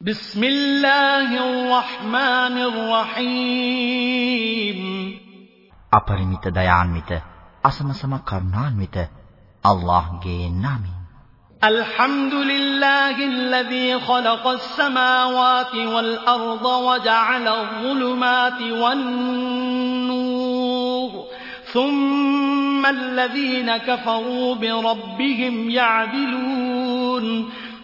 بسم الله الرحمن الرحيم අපරිමිත දයාන්විත අසමසම කරුණාන්විත අල්ලාහ්ගේ නාමයෙන් الحمد لله الذي خلق السماوات والأرض وجعل الظلمات والنور ثم الذين كفروا بربهم يعدلون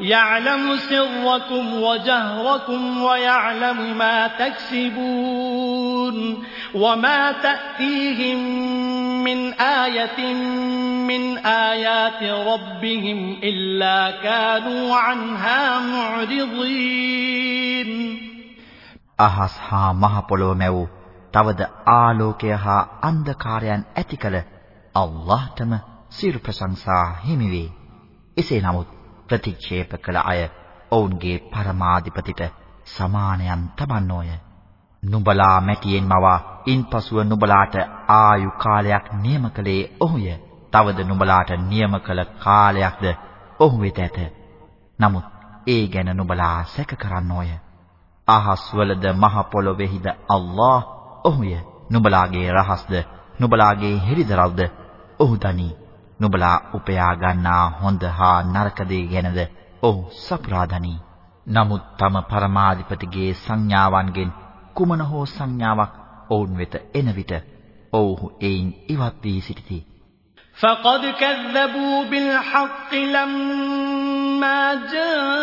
يعلم سركم وجهركم ويعلم ما تكسبون وما تأتيهم من آية من آيات ربهم إلا كانوا عنها معرضين අහස් හා මහ පොළොව මැව් තවද ආලෝකය හා අන්ධකාරයන් ඇති කළ අල්ලාහ්ටම සියලු ප්‍රශංසා හිමි වේ. එසේ නමුත් ප්‍රතික්ෂේප කළ අය ඔවුන්ගේ පරමාධිපතිට සමානයන් තබන්නෝය. නුඹලා මැටියෙන් මවා ඉන්පසුව නුඹලාට ආයු කාලයක් නියම කළේ ඔහුය. තවද නුඹලාට නියම කළ කාලයක්ද ඔහු වෙත ඇත. නමුත් ඒ ගැන නුඹලා සැක කරන්නෝය. අහස්වලද මහ පොළොවේහිද අල්ලාහ් ඔහුය. නුඹලාගේ රහස්ද නුඹලාගේ හෙළිදරව්ද ඔහු දනී. නුඹලා උපයා ගන්නා හොඳ හා නරක දේ ගැනද ඔහු සපුරාදනි. නමුත් තම පරමාධිපතිගේ සංඥාවන්ගෙන් කුමන හෝ සංඥාවක් ඔවුන් වෙත එන විට ඔව්හු එයින් ඉවත් වී සිටිති. فقد كذبوا بالحق لما جاءهم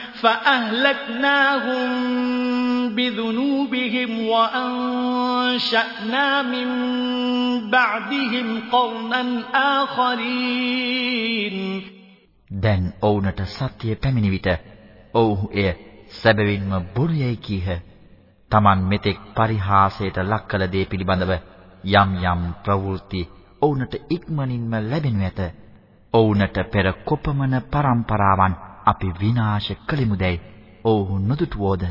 بذنوبهم وأنشأنا من بعدهم قرنا آخرين දැන් ඔවුන්ට සත්‍ය පැමිණි විට ඔව්හු එය සැබවින්ම බොරුයයි කීහ. Taman මෙතෙක් පරිහාසයට ලක් කළ දේ පිළිබඳව යම් යම් ප්‍රවෘත්ති ඔවුන්ට ඉක්මනින්ම ලැබෙනු ඇත. ඔවුන්ට පෙර කොපමණ පරම්පරාවන් අපි විනාශ කළෙමුදැයි ඔවුහු නොදුටුවෝද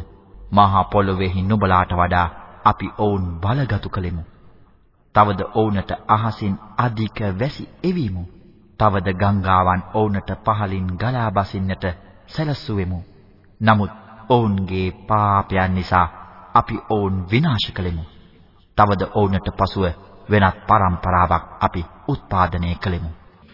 මහ පොළොවේහි නුඹලාට වඩා අපි ඔවුන් බලගතු කළෙමු. තවද ඔවුන්ට අහසින් අධික වැසි එවීමු. තවද ගංගාවන් ඔවුන්ට පහලින් ගලා බසින්නට සැලසුවෙමු. නමුත් ඔවුන්ගේ පාපයන් නිසා අපි ඔවුන් විනාශ කළෙමු. තවද ඔවුන්ට පසුව වෙනත් පරම්පරාවක් අපි උත්පාදනය කළෙමු.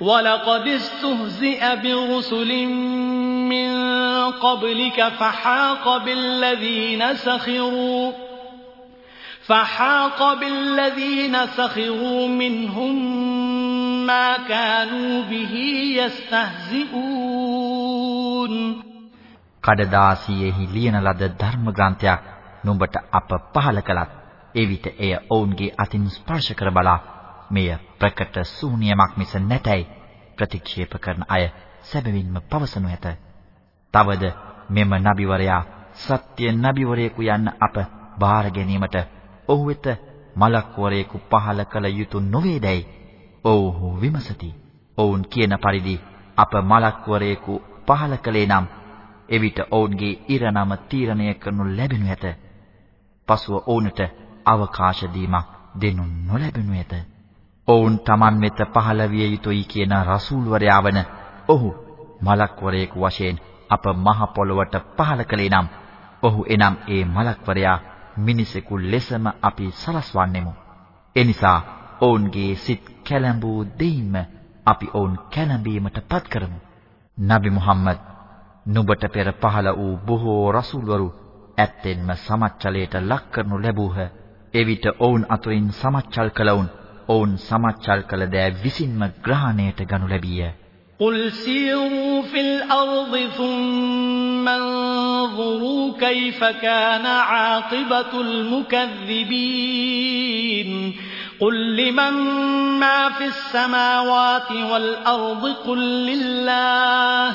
ولقد استهزئ برسل من قبلك فحاق بالذين سخروا فحاق بالذين سخروا منهم ما كانوا به يستهزئون කඩදාසියෙහි ලියන ලද ධර්ම ග්‍රන්ථයක් නුඹට අප පහල කළත් එවිට එය ඔවුන්ගේ අතින් ස්පර්ශ කර බලා මෙය ප්‍රකට ශූන්‍යමක් මිස නැතයි ප්‍රතික්ෂේප කරන අය සැබවින්ම පවසනු ඇත. තවද මෙම නබිවරයා සත්‍ය නබිවරයෙකු යන්න අප බාර ගැනීමට ඔහු වෙත මලක්වරයෙකු පහල කළ යුතු නොවේදයි ඔව්හු විමසති. ඔවුන් කියන පරිදි අප මලක්වරයෙකු පහල කළේ නම් එවිට ඔවුන්ගේ ඉරණම තීරණය කරනු ලැබෙනු ඇත. පසුව ඔවුන්ට අවකාශ දීමක් දෙනු නොලැබෙනු ඇත. ඔවුන් Taman වෙත පහළ විය යුතුයි කියන රසූල්වරයා වන ඔහු මලක්වරයෙකු වශයෙන් අප මහ පොළොවට පහළ කළේ නම් ඔහු එනම් ඒ මලක්වරයා මිනිසෙකු ලෙසම අපි සලස්වන්නෙමු. එනිසා ඔවුන්ගේ සිත් කැළඹූ දෙයින්ම අපි ඔවුන් කැළඹීමට පත් කරමු. නබි මුහම්මද් නුඹට පෙර පහළ වූ බොහෝ රසූල්වරු ඇත්තෙන්ම සමච්චලයට ලක් කරනු ලැබූහ. එවිට ඔවුන් අතුරින් සමච්චල් කළවුන් ඔවුන් සමච්චල් කළ දෑ විසින්ම ග්‍රහණයට ගනු ලැබීය. قل سيروا في الأرض ثم انظروا كيف كان عاقبة المكذبين قل لمن ما في السماوات والأرض قل لله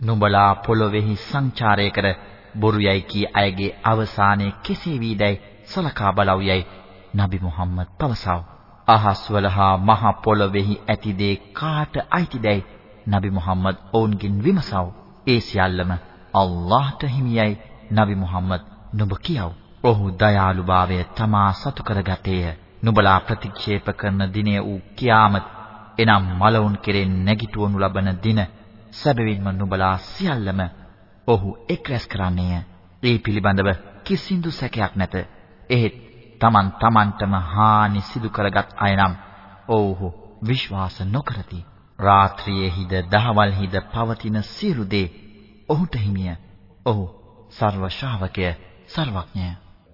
නුඹලා පොළොවේහි සංචාරය කර බොරු යයි කී අයගේ අවසානයේ කෙසේ වීදැයි සලකා බලවුයයි නබි මුහම්මද් පවසව. අහස්වල හා මහ පොළොවේහි ඇති දේ කාට අයිතිදැයි නබි මුහම්මද් ඔවුන්ගෙන් විමසව. ඒ සියල්ලම අල්ලාහට හිමියයි නබි මුහම්මද් නුඹ කියව. ඔහු දයාලුභාවය තමා සතු කරගතේය. නුඹලා ප්‍රතික්ෂේප කරන දිනය වූ කියාමත් එනම් මලවුන් කෙරෙන් නැගිටවනු ලබන දින සැබවින්ම නුඹලා සියල්ලම ඔහු එක් රැස් කරන්නේය. ඒ පිළිබඳව කිසිඳු සැකයක් නැත. එහෙත් Taman Tamanටම හානි සිදු කරගත් අය නම් ඔව්හු විශ්වාස නොකරති. රාත්‍රියේහිද දහවල්හිද පවතින සියලු දේ ඔහුට හිමිය. ඔහු සර්ව ශ්‍රාවකය, සර්වඥය.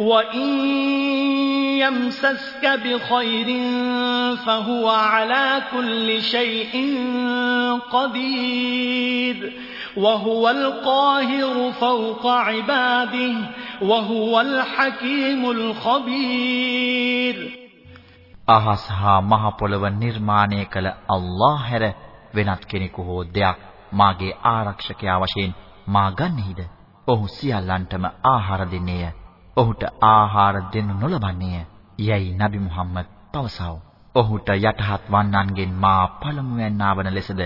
وإن يمسسك بخير فهو على كل شيء قدير وهو القاهر فوق عباده وهو الحكيم الخبير අහස් හා මහ පොළව නිර්මාණය කළ අල්ලාහ් හැර වෙනත් කෙනෙකු හෝ දෙයක් මාගේ ආරක්ෂකයා වශයෙන් මා ගන්නේද? ඔහු සියල්ලන්ටම ආහාර දෙන්නේය. ඔහුට ආහාර දෙනු නොලබන්නේය. යයි නබි මුහම්මද් පවසව. ඔහුට යටහත් වන්නන්ගෙන් මා පළමුවැන්නා වන ලෙසද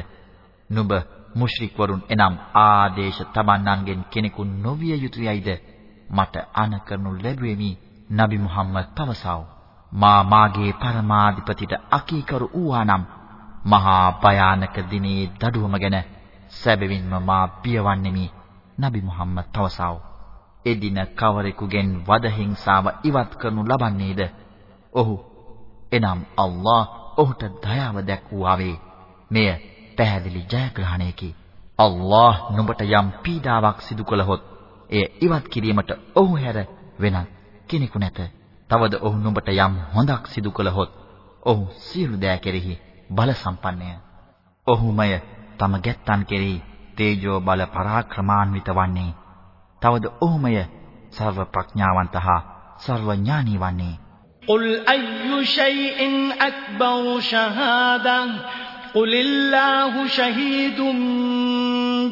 නුඹ මුශ්‍රික් වරුන් එනම් ආදේශ තබන්නන්ගෙන් කෙනෙකු නොවිය යුතුයයිද මට අනකරනු ලැබුවෙමි නබි මුහම්මද් පවසව. මා මාගේ පරමාධිපතිට අකීකරු වූානම් මහා භයානක දිනේ දඩුවම ගැන සැබවින්ම මා පියවන්නෙමි නබි මුහම්මද් පවසව. එදින කවරෙකුගෙන් වද හිංසාව ඉවත් කරනු ලබන්නේද? ඔහු එනම් අල්ලා ඔහුට දයාව දැක්වුවාවේ. මෙය පැහැදිලි ජයග්‍රහණයකි. අල්ලාහ් නුඹට යම් පීඩාවක් සිදු කළහොත් එය ඉවත් කිරීමට ඔහු හැර වෙනත් කෙනෙකු නැත. තවද ඔහු නුඹට යම් හොඳක් සිදු කළහොත් ඔහු සියලු දෑ කෙරෙහි බල සම්පන්නය. ඔහුමය තම ගැත්තන් කෙරෙහි තේජෝ බල පරාක්‍රමාන්විත වන්නේ. තවද ඔහුමය සර්ව ප්‍රඥාවන්ත හා සර්ව ඥානී වන්නේ. قل أي شيء أكبر شهادة قل الله شهيد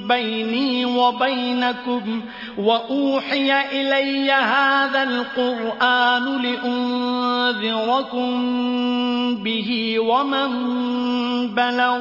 بيني وبينكم وأوحي إلي هذا القرآن لأنذركم به ومن بلغ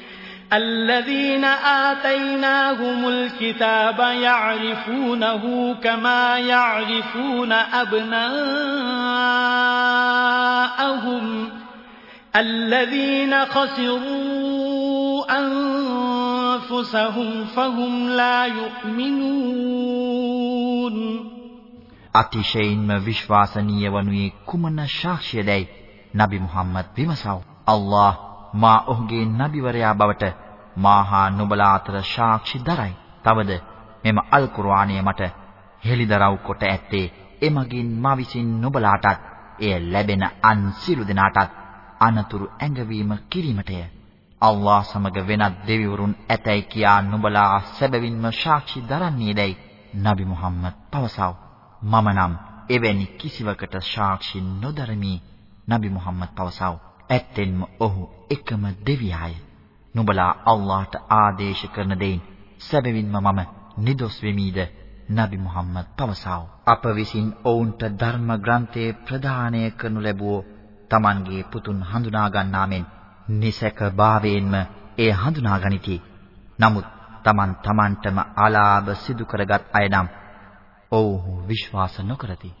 الذين آتيناهم الكتاب يعرفونه كما يعرفون أبناءهم الذين خسروا أنفسهم فهم لا يؤمنون අතිශයින්ම විශ්වාසනීය වනුයේ කුමන සාක්ෂියදයි නබි මුහම්මද් විමසව. අල්ලාහ් මා ඔහුගේ නබිවරයා බවට මාහා නුඹලා අතර සාක්ෂි දරයි. තවද මෙම අල් කුර්ආනය මට හෙළිදරව් කොට ඇත්තේ එමගින් මා විසින් නුඹලාටත් එය ලැබෙන අන් සිළු දෙනාටත් අනතුරු ඇඟවීම කිරීමටය. අල්ලාහ් සමග වෙනත් දෙවිවරුන් ඇතැයි කියා නුඹලා සැබවින්ම සාක්ෂි දරන්නේදයි නබි මුහම්මද් පවසව. මම නම් එවැනි කිසිවකට සාක්ෂි නොදරමි නබි මුහම්මද් පවසව. ඇත්තෙන්ම ඔහු එකම දෙවියාය. නුඹලා අල්ලාහට ආදේශ කරන දෙයින් සැබවින්ම මම නිදොස් වෙමීද නබි මුහම්මද් පවසව. අප විසින් ඔවුන්ට ධර්ම ග්‍රන්ථයේ ප්‍රදානය කරනු ලැබුවෝ Tamanගේ පුතුන් හඳුනා ගන්නා මෙන් නිසක භාවයෙන්ම ඒ හඳුනා ගනිති. නමුත් Taman Tamanටම ආලාභ සිදු කරගත් අය නම් ඔව්හු විශ්වාස නොකරති.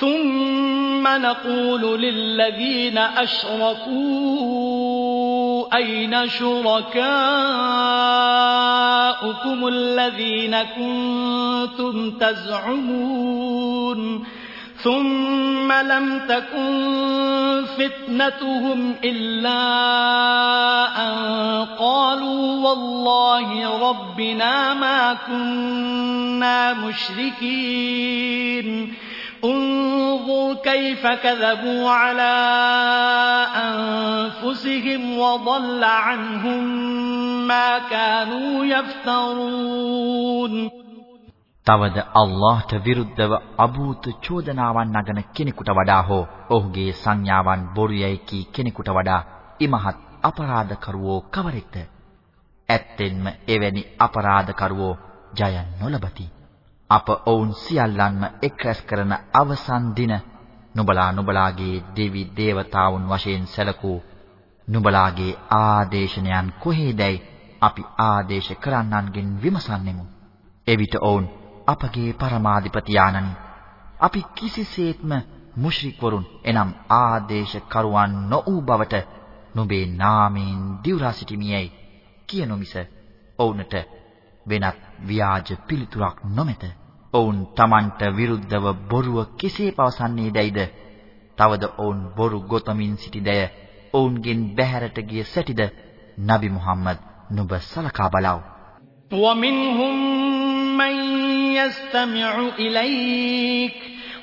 ثم نقول للذين أشركوا أين شركاؤكم الذين كنتم تزعمون ثم لم تكن فتنتهم إلا أن قالوا والله ربنا ما كنا مشركين انظر كيف كذبوا على أنفسهم وضل عنهم ما كانوا يفترون තවද අල්ලාහට විරුද්ධව අභූත චෝදනාවන් නගන කෙනෙකුට වඩා හෝ ඔහුගේ සංඥාවන් බොරුයයි කී කෙනෙකුට වඩා ඉමහත් අපරාධකරුවෝ කවරෙක්ද? ඇත්තෙන්ම එවැනි අපරාධකරුවෝ ජය නොලබති. අප ඔවුන් සියල්ලන්ම එක්රැස් කරන අවසන් දින නුඹලා නුඹලාගේ දෙවි දේවතාවුන් වශයෙන් සැලකූ නුඹලාගේ ආදේශනයන් කොහේදයි අපි ආදේශ කරන්නන්ගෙන් විමසන්නෙමු. එවිට ඔවුන් අපගේ පරමාධිපති ආනනි අපි කිසිසේත්ම මුශ්රික් වරුන් එනම් ආදේශ කරුවන් නොඌ බවට නුඹේ නාමයෙන් දිවුරා සිටිමියයි කියනු මිස ඔවුන්ට වෙනත් ව්‍යාජ පිළිතුරක් නොමැත. ඔවුන් Tamanට විරුද්ධව බොරුව කෙසේ පවසන්නේ දැයිද? තවද ඔවුන් බොරු ගොතමින් සිටිදැය ඔවුන්ගෙන් බැහැරට ගිය සැටිද? නබි මුහම්මද් නුඹ සලකා බලව. ومنهم مَن يَسْتَمِعُ إِلَيْكَ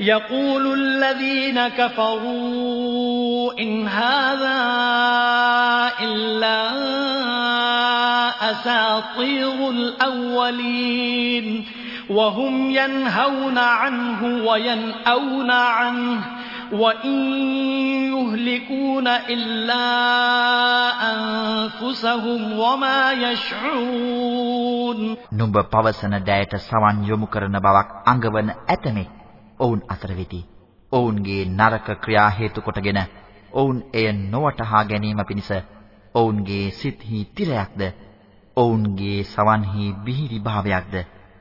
يقول الذين كفروا إن هذا إلا أساطير الأولين وهم ينهون عنه وينأون عنه وإن يهلكون إلا أنفسهم وما يشعرون නුඹ පවසන දයට සවන් යොමු කරන බවක් අඟවන ඇතමෙක් ඔවුන් අතර වෙති. ඔවුන්ගේ නරක ක්‍රියා හේතු කොටගෙන ඔවුන් එය නොවටහා ගැනීම පිණිස ඔවුන්ගේ සිත්හි තිරයක්ද ඔවුන්ගේ සවන්හි බිහිරි භාවයක්ද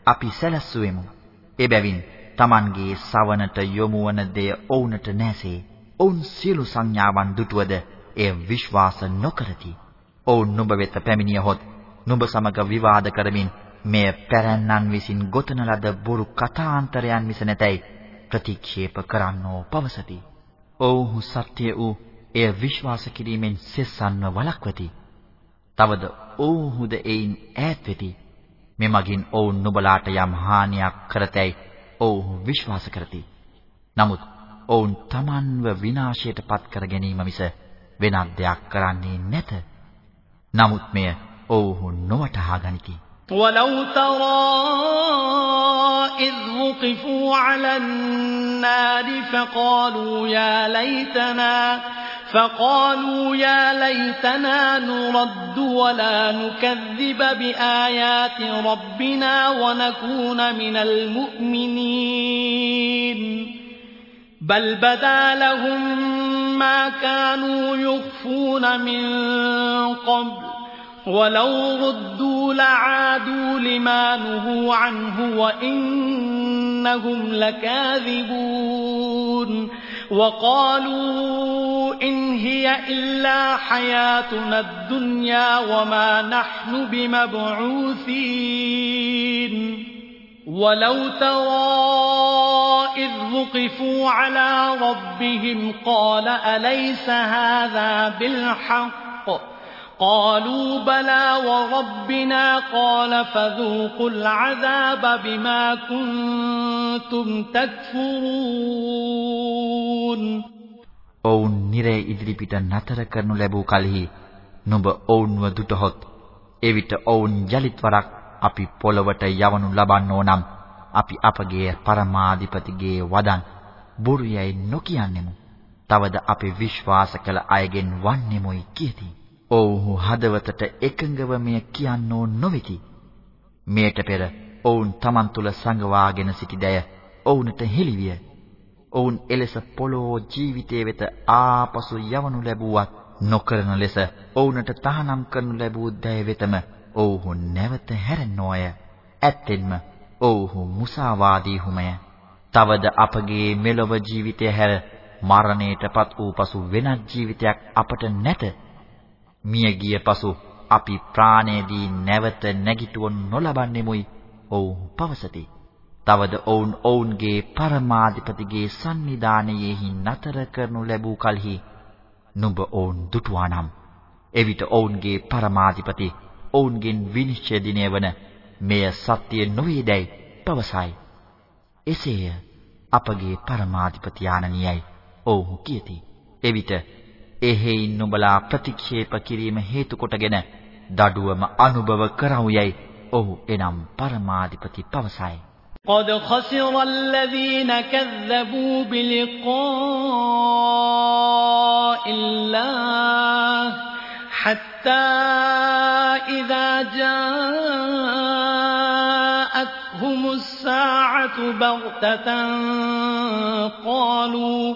අපි සැලැස්සුවෙමු. එබැවින් Tamanගේ සවනට යොමු වන දෙය ඔවුන්ට නැසේ. ඔවුන් සියලු සංඥාවන් දුටුවද එය විශ්වාස නොකරති. ඔවුන් නුඹ වෙත පැමිණියහොත් නුඹ සමග විවාද කරමින් මෙය පැරැන්නන් විසින් ගොතන ලද බොරු කතාන්තරයන් මිස නැතයි ප්‍රතික්ෂේප කරන්නෝ පවසති. ඔව්හු සත්‍ය වූ එය විශ්වාස කිරීමෙන් සෙස්සන්ව වළක්වති. තවද ඔව්හුද එයින් ඈත් වෙති. මෙමගින් ඔවුන් නුඹලාට යම් හානියක් කරතැයි ඔවුහු විශ්වාස කරති. නමුත් ඔවුන් Tamanව විනාශයට පත් කර ගැනීම මිස වෙනත් දෙයක් කරන්නේ නැත. නමුත් මෙය ඔවුහු නොවටහා ගනිති. وَلَوْ تَرَىٰ إِذْ وُقِفُوا عَلَى النَّارِ فَقَالُوا يَا لَيْتَنَا فقالوا يا ليتنا نرد ولا نكذب بآيات ربنا ونكون من المؤمنين. بل بدا لهم ما كانوا يخفون من قبل. ولو ردوا لعادوا لما نهوا عنه وإنهم لكاذبون وقالوا إن هي إلا حياتنا الدنيا وما نحن بمبعوثين ولو ترى إذ وقفوا على ربهم قال أليس هذا بالحق قالوا بلى وربنا قال فذوقوا العذاب بما كنتم تكفرون ඔවුන් නිරේ ඉදිරිපිට නතර කරනු ලැබූ කලෙහි නුඹ ඔවුන්ව දුටහොත් එවිට ඔවුන් යලිත් වරක් අපි පොළවට යවනු ලබන්නෝ නම් අපි අපගේ පරමාධිපතිගේ වදන් බොරුයයි නොකියන්නෙමු. තවද අපි විශ්වාස කළ අයගෙන් වන්නෙමුයි කියති. ඔව්හු හදවතට එකඟව මෙය කියන්නෝ නොවේති. මෙයට පෙර ඔවුන් Taman තුල සංගවාගෙන සිටි දය ඔවුන්ට හෙළිවිය. ඔවුන් එලෙස පොළොව ජීවිතයේ වෙත ආපසු යවනු ලැබුවත් නොකරන ලෙස ඔවුන්ට තහනම් කරනු ලැබූ දය වෙතම ඔව්හු නැවත හැරෙන්නෝය. ඇත්තෙන්ම ඔව්හු මුසාවාදීහුමය. තවද අපගේ මෙලොව ජීවිතය හැර මරණයටපත් වූ පසු වෙනත් ජීවිතයක් අපට නැත. මිය ගිය පසු අපි ප්‍රාණයේදී නැවත නැගිටවනු නොලබන්නෙමුයි ඔවුහු පවසති. තවද ඔවුන් ඔවුන්ගේ පරමාධිපතිගේ සන්නිධානයෙහි නතර කරනු ලැබූ කලෙහි නුඹ ඔවුන් දුටුවා නම් එවිට ඔවුන්ගේ පරමාධිපති ඔවුන්ගෙන් විනිශ්චය දිනය වන මෙය සත්‍ය නොවේදයි පවසයි. එසේය අපගේ පරමාධිපති ආනනියයි ඔවුහු කියති. එවිට එහෙයින් නුඹලා ප්‍රතික්ෂේප කිරීම හේතු කොටගෙන දඩුවම අනුභව කරවුයයි ඔහු එනම් පරමාධිපති පවසයි. قد خسر الذين كذبوا بلقاء الله حتى إذا جاءتهم الساعة بغتة قالوا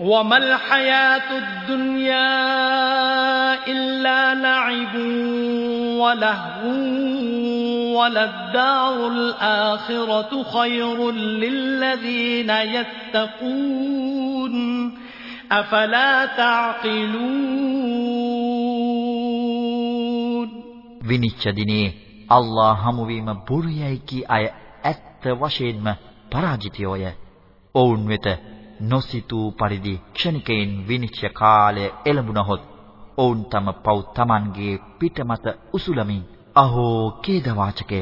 وما الحياة الدنيا إلا لعب ولهو وللدار الآخرة خير للذين يتقون أفلا تعقلون විනිච්ඡ දිනේ අල්ලා හමුවීම බොරුයයි කී අය ඇත්ත වශයෙන්ම පරාජිතයෝය. ඔවුන් වෙත නොසිතූ පරිදි ක්ෂණිකයෙන් විනිශ්චය කාලය එළඹුණහොත් ඔවුන් තම පව් Tamanගේ පිටමත උසුලමින් අහෝ කේදවාචකය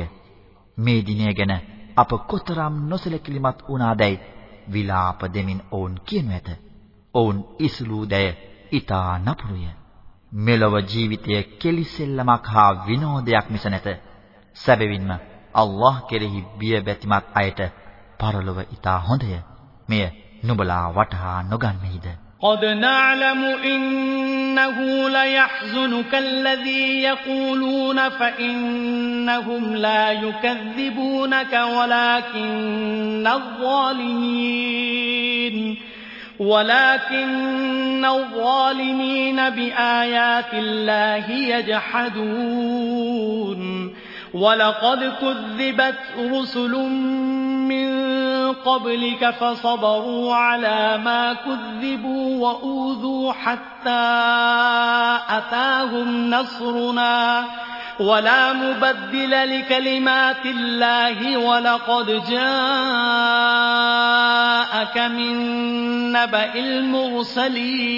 මේ දිනය ගැන අප කොතරම් නොසලකිලිමත් වුණාදැයි විලාප දෙමින් ඔවුන් කියනු ඇත. ඔවුන් ඉසුලූ දැය ඊතා නපුරුය. මෙලොව ජීවිතය කෙලිසෙල්ලමක් හා විනෝදයක් මිස නැත. සැබවින්ම අල්ලාහ් කෙරෙහි බිය බැතිමත් අයට පරලොව ඊතා හොඳය. මෙය නුඹලා වටහා නොගන්නේද? قد نعلم إنه ليحزنك الذي يقولون فإنهم لا يكذبونك ولكن الظالمين ولكن الظالمين بآيات الله يجحدون ولقد كذبت رسل من قبلك فصبروا على ما كذبوا وأوذوا حتى أتاهم نصرنا ولا مبدل لكلمات الله ولقد جاءك من نبأ المرسلين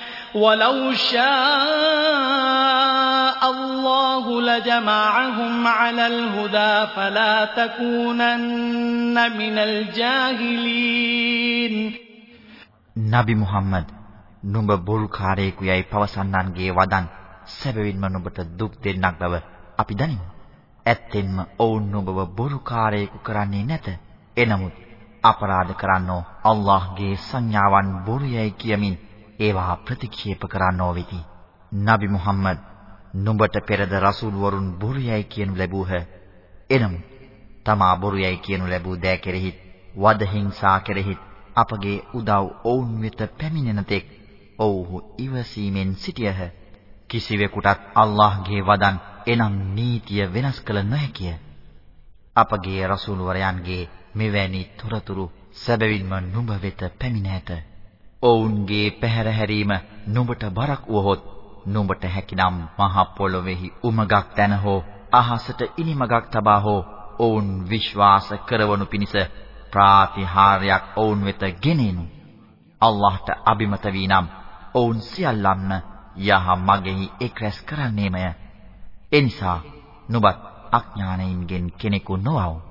ولو شاء الله لجمعهم على الهدى فلا تكونن من الجاهلين නබි මුහම්මද් නුඹ බොරුකාරයෙකු යයි පවසන්නන්ගේ වදන් සැබවින්ම නුඹට දුක් දෙන්නක් බව අපි දනිමු. ඇත්තෙන්ම ඔවුන් නුඹව බොරුකාරයෙකු කරන්නේ නැත. එනමුත් අපරාධ කරන්නෝ අල්ලාහ්ගේ සංඥාවන් බොරුයයි කියමින් ඒවා ප්‍රතික්ෂේප කරන්නෝ වෙති. නබි මුහම්මද් නුඹට පෙරද රසූල් වරුන් බොරුයයි කියනු ලැබූහ. එනම් තමා බොරුයයි කියනු ලැබූ දෑ කෙරෙහි වද හිංසා කෙරෙහි අපගේ උදව් ඔවුන් වෙත පැමිණෙන තෙක් ඔව්හු ඉවසීමෙන් සිටියහ. කිසිවෙකුටත් අල්ලාහ්ගේ වදන් එනම් නීතිය වෙනස් කළ නොහැකිය. අපගේ රසූල් වරයන්ගේ මෙවැනි තොරතුරු සැබවින්ම නුඹ වෙත පැමිණ ඇත. ඔවුන්ගේ පැහැර හැරීම නුඹට බරක් වුවහොත් නුඹට හැකිනම් මහ පොළොවේහි උමගක් තැන හෝ අහසට ඉනිමගක් තබා හෝ ඔවුන් විශ්වාස කරවනු පිණිස ප්‍රාතිහාර්යයක් ඔවුන් වෙත ගෙනෙනු. අල්ලාහට අබිමත වීනම් ඔවුන් සියල්ලන්ම යහ මගෙහි එක්රැස් කරන්නේමය. එනිසා නුඹත් අඥානයින්ගෙන් කෙනෙකු නොවව්.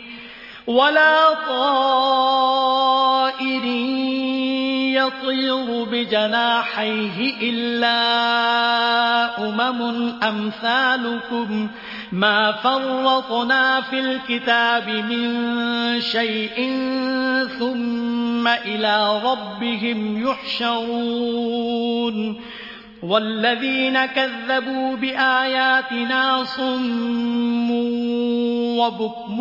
ولا طائر يطير بجناحيه إلا أمم أمثالكم. ما فرطنا في الكتاب من شيء ثم إلى ربهم يحشرون. والذين كذبوا بآياتنا صم وبكم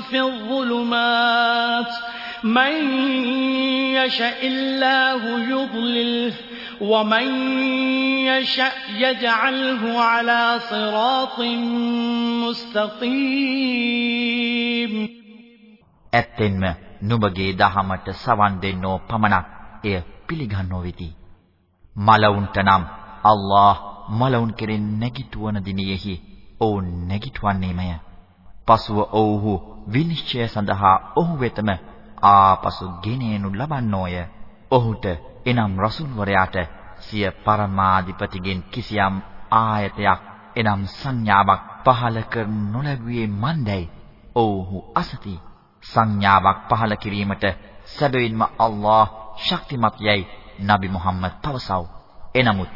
في الظلمات من يشاء الله يضلله ومن يشاء يجعله على صراط مستقيم ඇත්තෙන්ම නුඹගේ දහමට සවන් දෙන්නෝ පමණක් එය පිළිගන්නෝ වෙති. මලවුන්ට නම් අල්ලාහ් මලවුන් කෙරෙන් නැගිටවන දිනෙහි ඔවුන් නැගිටවන්නේමය. පසුව ඔව්හු විනිශ්චය සඳහා ඔහු වෙතම ආපසු ගෙනෙනු ලබන්නෝය. ඔහුට එනම් රසූල්වරයාට සිය පරමාධිපතිගෙන් කිසියම් ආයතයක් එනම් සංඥාවක් පහල කර නොලැබුවේ මන්දයි. ඔව්හු අසති. සංඥාවක් පහල කිරීමට සැබවින්ම අල්ලාහ් ශක්තිමත් යයි නබි මුහම්මද් පවසව. එනමුත්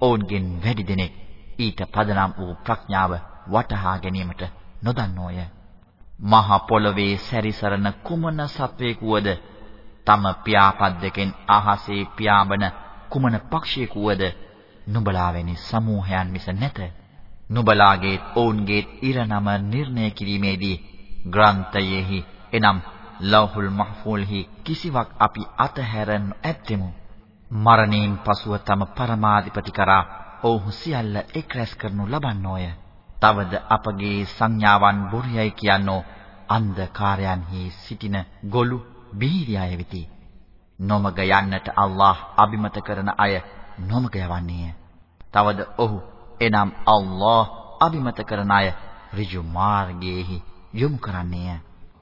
ඔවුන්ගෙන් වැඩි දෙනෙක් ඊට පදනම් වූ ප්‍රඥාව වටහා ගැනීමට නොදන්නෝය. මහ පොළවේ සැරිසරන කුමන සත්වයෙකුවද තම පියාපත් දෙකෙන් අහසේ පියාඹන කුමන පක්ෂියෙකුවද නුඹලා වැනි සමූහයන් මිස නැත. නුඹලාගේ ඔවුන්ගේ ඉරනම නිර්ණය කිරීමේදී ග්‍රන්ථයෙහි එනම් ලෞහුල් මහ්ෆූල්හි කිසිවක් අපි අතහැර ඇත්තෙමු. මරණයෙන් පසුව තම පරමාධිපති කරා ඔවුහු සියල්ල එක්රැස් කරනු ලබන්නෝය. තවද අපගේ සංඥාවන් බොරියයි කියනෝ අන්ධකාරයන්හි සිටින ගොළු බීරි අය වෙති. නොමග යන්නට අල්ලාහ් අබිමත කරන අය නොමග යවන්නේය. තවද ඔහු එනම් අල්ලාහ් අබිමත කරන අය ඍජු මාර්ගයේහි යොමු කරන්නේය.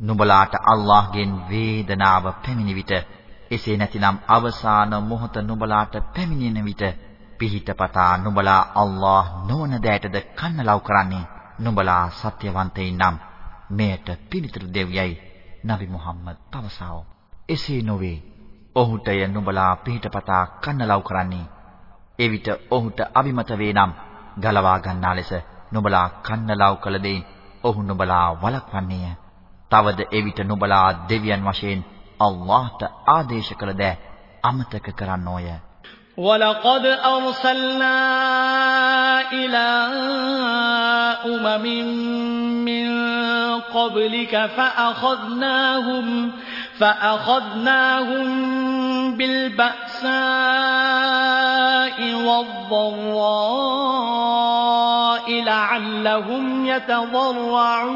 නුඹලාට අල්ලාහ්ගෙන් වේදනාව පැමිණි විට එසේ නැතිනම් අවසාන මොහොත නුඹලාට පැමිණෙන විට පිහිටපතා නුඹලා අල්ලාහ් නොවන දෑටද කන්නලව් කරන්නේ නුඹලා සත්‍යවන්තයින් නම් මෙයට පිළිතුරු දෙවියයි නබි මුහම්මද් පවසාව. එසේ නොවේ. ඔහුටය නුඹලා පිහිටපතා කන්නලව් කරන්නේ. එවිට ඔහුට අබිමත වේ නම් ගලවා ගන්නා ලෙස නුඹලා කන්නලව් කළ දෙයින් ඔහු නුඹලා වළක්වන්නේය. තවද එවිට නුඹලා දෙවියන් වශයෙන් අල්ලාහට ආදේශ කළ දෑ අමතක කරන්නෝය. وَلَقَدْ أَرْسَلْنَا إِلَىٰ أُمَمٍ مِّن قَبْلِكَ فَأَخَذْنَاهُمْ فَأَخَذْنَاهُم بِالْبَأْسَاءِ وَالضَّرَّاءِ لَعَلَّهُمْ يَتَضَرَّعُونَ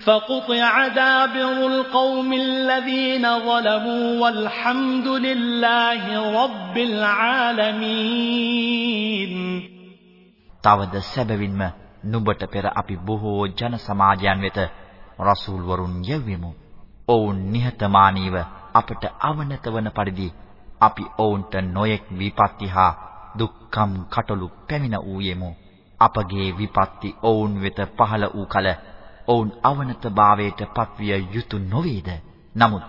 فقطع دابر القوم الذين ظلموا والحمد لله رب العالمين තවද සැබවින්ම නුඹට පෙර අපි බොහෝ ජන සමාජයන් වෙත රසූල් වරුන් යැවෙමු. ඔවුන් නිහතමානීව අපට අවනත වන පරිදි අපි ඔවුන්ට නොයෙක් විපත්ති හා දුක්ඛම් කටළු පැමිණ ඌයෙමු. අපගේ විපත්ති ඔවුන් වෙත පහළ වූ කල ඔවුන් අවනතභාවයට පත්විය යුතු නොවේද? නමුත්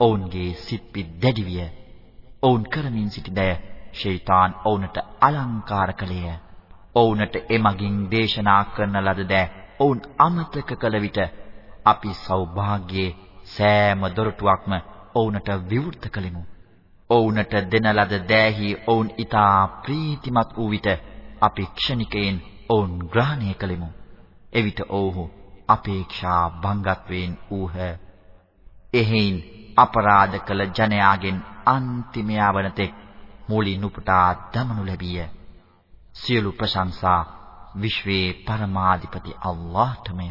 ඔවුන්ගේ සිත් දැඩි විය. ඔවුන් කරමින් සිටි දය ෂයිතන් ඔවුන්ට අලංකාර කළේය. ඔවුන්ට එමගින් දේශනා කරන ලද දෑ ඔවුන් අමතක කළ විට අපි සෞභාග්‍යයේ සෑම දොරටුවක්ම ඔවුන්ට විවෘත කළෙමු. ඔවුන්ට දෙන ලද දෑහි ඔවුන් ඊට ප්‍රීතිමත් වූ විට අපි ක්ෂණිකයෙන් ඔවුන් ග්‍රහණය කළෙමු. එවිට ඔව්හු අපේක්ෂා භංගත්වයෙන් ඌහ. එහෙයින් අපරාධ කළ ජනයාගෙන් අන්තිමයා වනතෙක් මුලින් උපුටා දමනු ලැබිය. සියලු ප්‍රශංසා විශ්වයේ පරමාධිපති අල්ලාහ්ටමය.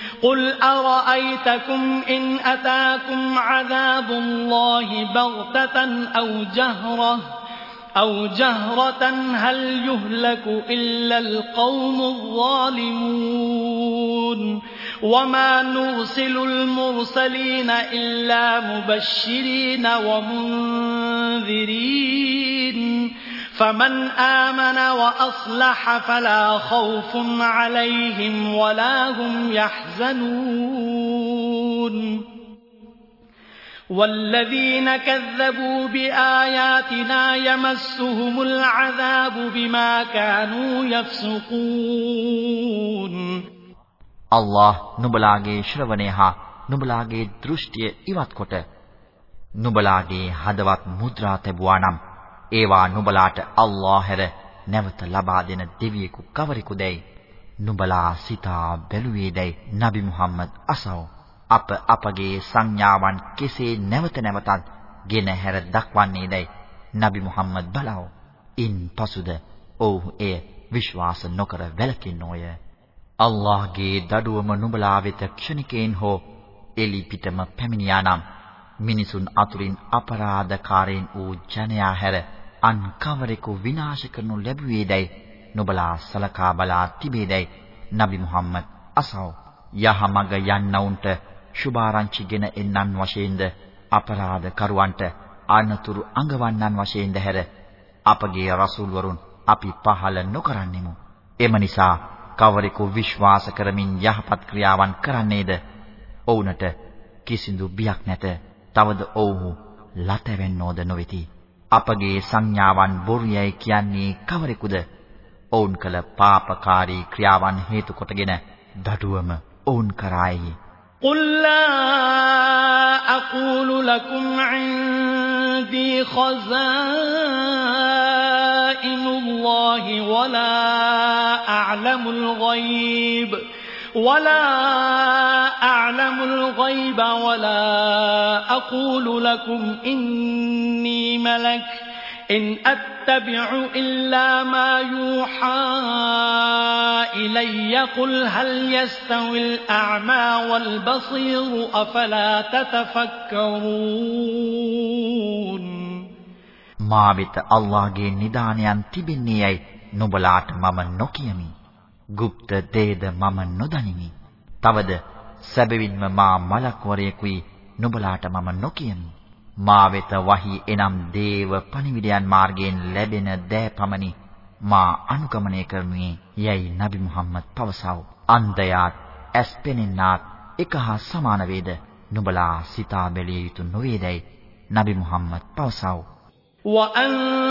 قل أرأيتكم إن أتاكم عذاب الله بغتة أو جهرة أو جهرة هل يهلك إلا القوم الظالمون وما نرسل المرسلين إلا مبشرين ومنذرين فمن آمن وأصلح فلا خوف عليهم ولا هم يحزنون والذين كذبوا بآياتنا يمسهم العذاب بما كانوا يفسقون الله නුඹලාගේ ශ්‍රවණය හා නුඹලාගේ දෘෂ්ටිය ඉවත් කොට නුඹලාගේ හදවත් මුද්‍රා තැබුවා නම් ඒවා නුඹලාට අල්ලාහ හැර නැවත ලබා දෙන දෙවියෙකු කවරෙකුදැයි නුඹලා සිතා බැලුවේදැයි නබි මුහම්මද් අසව අප අපගේ සංඥාවන් කෙසේ නැවත නැවතත් ගෙන හැර දක්වන්නේදැයි නබි මුහම්මද් බලව. ඉන් පසුද ඔව් එය විශ්වාස නොකර වැළකෙන්නෝය. අල්ලාහ්ගේ දඩුවම නුඹලා වෙත ක්ෂණිකයෙන් හෝ එලි පිටම පැමිණියානම් මිනිසුන් අතුරින් අපරාධකාරයින් වූ ජනයා හැර අන් කවරෙකු විනාශ කරනු ලැබුවේදයි නුඹලා සලකා බලා තිබේදයි නබි මුහම්මද් අසව යහමඟ යන්නවුන්ට සුභාරංචිගෙන එන්නන් වශයෙන්ද අපරාධ කරුවන්ට අනතුරු අඟවන්නන් වශයෙන්ද හැර අපගේ රසූල් වරුන් අපි පහල නොකරන්නෙමු. එම නිසා කවරෙකු විශ්වාස කරමින් යහපත් ක්‍රියාවන් කරන්නේද? ඔවුන්ට කිසිදු බියක් නැත. තවද ඔව්හු ලතැවෙන්නෝද නොවේති. අපගේ සංඥාවන් බොරුයයි කියන්නේ කවරෙකුද? ඔවුන් කළ පාපකාරී ක්‍රියාවන් හේතු කොටගෙන දඩුවම ඔවුන් කරායි. قل لا أقول لكم عندي خزائن الله ولا أعلم الغيب ولا أعلم الغيب ولا أقول لكم إني ملك إن أتبع إلا ما يوحى إلي قل هل يستوي الأعمى والبصير أفلا تتفكرون මා වෙත අල්ලාහගේ නිදානයන් තිබෙන්නේයයි නුඹලාට මම නොකියමි. গুপ্ත දේද මම නොදනිමි. තවද සැබවින්ම මා මලක්වරයෙකුයි නුඹලාට මම නොකියමි. මා වෙත වහී එනම් දේව පණිවිඩයන් මාර්ගයෙන් ලැබෙන දෑ පමණි මා අනුගමනය කරනුයේ යයි නබි මුහම්මද් පවසව. අන්ධයාත් ඇස් පෙනෙන්නාත් එක හා සමාන වේද. නුඹලා සිතා බැලිය යුතු නොවේදයි නබි මුහම්මද් පවසව. وَأَنَّ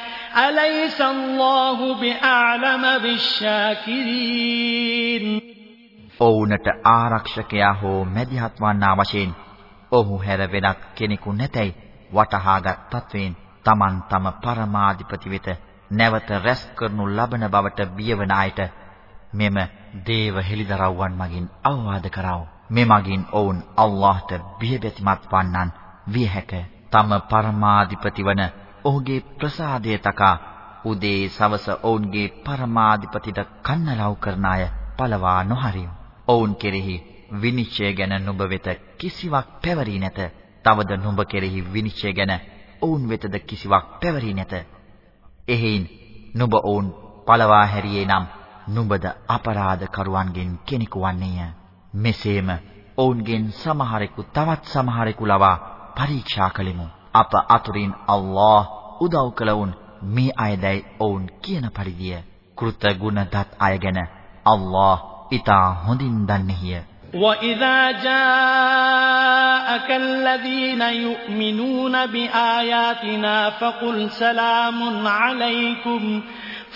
أليس الله بأعلم بالشاكرين ඔවුන්ට ආරක්ෂකයා හෝ මැදිහත් වන්නා වශයෙන් ඔහු හැර වෙනත් කෙනෙකු නැතයි වටහාගත් තත්වයෙන් Taman තම පරමාධිපති වෙත නැවත රැස් කරනු ලබන බවට බියවන අයට මෙම දේව හෙළිදරව්වන් මගින් අවවාද කරව. මෙමගින් ඔවුන් අල්ලාහට බියබැතිමත් වන්නන් විය හැක. තම පරමාධිපති වන ඔහුගේ ප්‍රසාදය තකා උදේ සවස ඔවුන්ගේ පරමාධිපතිට කන්නලව් කරන අය පළවා නොහරියු. ඔවුන් කෙරෙහි විනිශ්චය ගැන නුඹ වෙත කිසිවක් පැවරී නැත. තවද නුඹ කෙරෙහි විනිශ්චය ගැන ඔවුන් වෙතද කිසිවක් පැවරී නැත. එහෙයින් නුඹ ඔවුන් පළවා හැරියේ නම් නුඹද අපරාධ කරුවන්ගෙන් කෙනෙකු වන්නේය. මෙසේම ඔවුන්ගෙන් සමහරෙකු තවත් සමහරෙකු ලවා පරීක්ෂා කළෙමු. අප අතුරින් අල්ලාහ් උදව් කළවුන් මේ අයදයි ඔවුන් කියන පරිදිය. කෘත ගුණදත් අය ගැන අල්ලාහ් ඊට හොඳින් දන්නේය. وَإِذَا جَاءَكَ الَّذِينَ يُؤْمِنُونَ بِآيَاتِنَا فَقُلْ سَلَامٌ عَلَيْكُمْ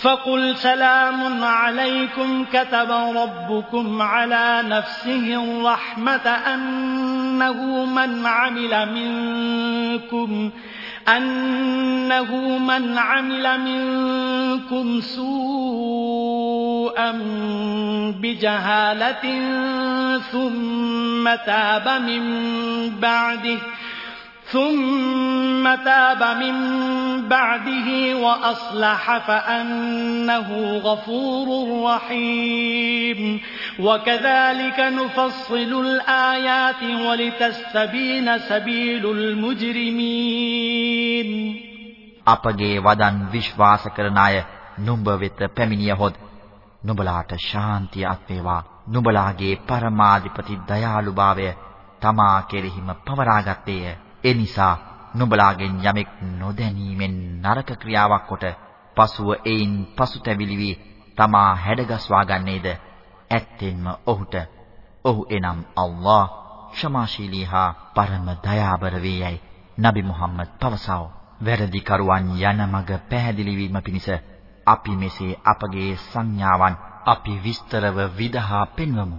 فقل سلام عليكم كتب ربكم على نفسه الرحمة أنه من عمل منكم أنه من عمل منكم سوءا بجهالة ثم تاب من بعده ثم تاب من بعده وأصلح فأنه غفور رحيم وكذلك نفصل الآيات ولتستبين سبيل المجرمين අපගේ වදන් විශ්වාස කරන අය නුඹ වෙත පැමිණියහොත් නුඹලාට ශාන්තිය අත් වේවා නුඹලාගේ පරමාධිපති දයාලුභාවය තමා කෙරෙහිම පවරාගත්තේය ඒ නිසා නුඹලාගෙන් යමෙක් නොදැනීමෙන් නරක ක්‍රියාවක් කොට පසුව එයින් පසුතැවිලි වී තමා හැඩගස්වා ගන්නේද ඇත්තෙන්ම ඔහුට ඔහු එනම් අල්ලාහ් ක්ෂමාශීලී හා පරම දයාබර වේයයි නබි මුහම්මද් පවසව. වැරදි කරුවන් යන මඟ පැහැදිලි වීම පිණිස අපි මෙසේ අපගේ සංඥාවන් අපි විස්තරව විදහා පෙන්වමු.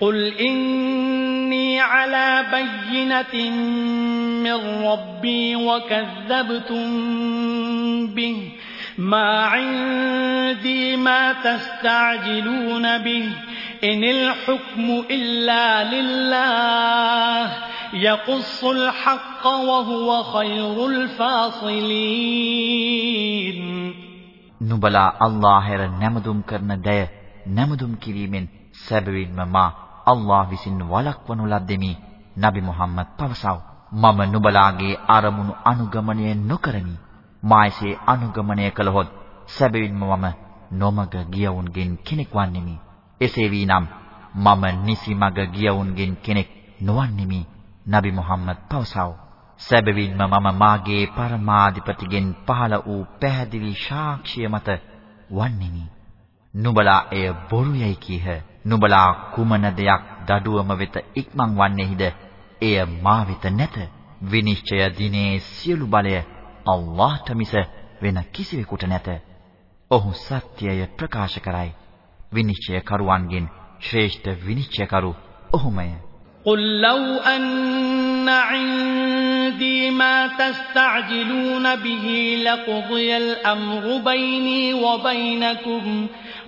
قل إني على بينة من ربي وكذبتم به ما عندي ما تستعجلون به إن الحكم إلا لله يقص الحق وهو خير الفاصلين නුඹලා අල්ලාහ හැර නැමදුම් කරන දය නැමදුම් කිරීමෙන් සැබවින්ම මා අල්ලාහ් විසින් වළක්වනු ලද්දෙමි. නබි මුහම්මද් පවසව. මම නුඹලාගේ අරමුණු අනුගමනය නොකරමි. මායසේ අනුගමනය කළහොත් සැබවින්ම මම නොමග ගියවුන්ගෙන් කෙනෙක් වන්නෙමි. එසේ වීනම් මම නිසිමග ගියවුන්ගෙන් කෙනෙක් නොවන්නෙමි. නබි මුහම්මද් පවසව. සැබවින්ම මම මාගේ පරමාධිපතිගෙන් පහළ වූ පැහැදිලි සාක්ෂිය මත වන්නෙමි. නුඹලා එය බොරු යයි කීහ. නුඹලා කුමන දෙයක් දඩුවම වෙත ඉක්මන් වන්නේහිද? එය මා වෙත නැත. විනිශ්චය දිනේ සියලු බලය අල්ලාහට මිස වෙන කිසිවෙකුට නැත. ඔහු සත්‍යය ප්‍රකාශ කරයි. විනිශ්චය කරුවන්ගෙන් ශ්‍රේෂ්ඨ විනිශ්චයකරු ඔහුමය. قل لو أن عندي ما تستعجلون به لقضي الأمر بيني وبينكم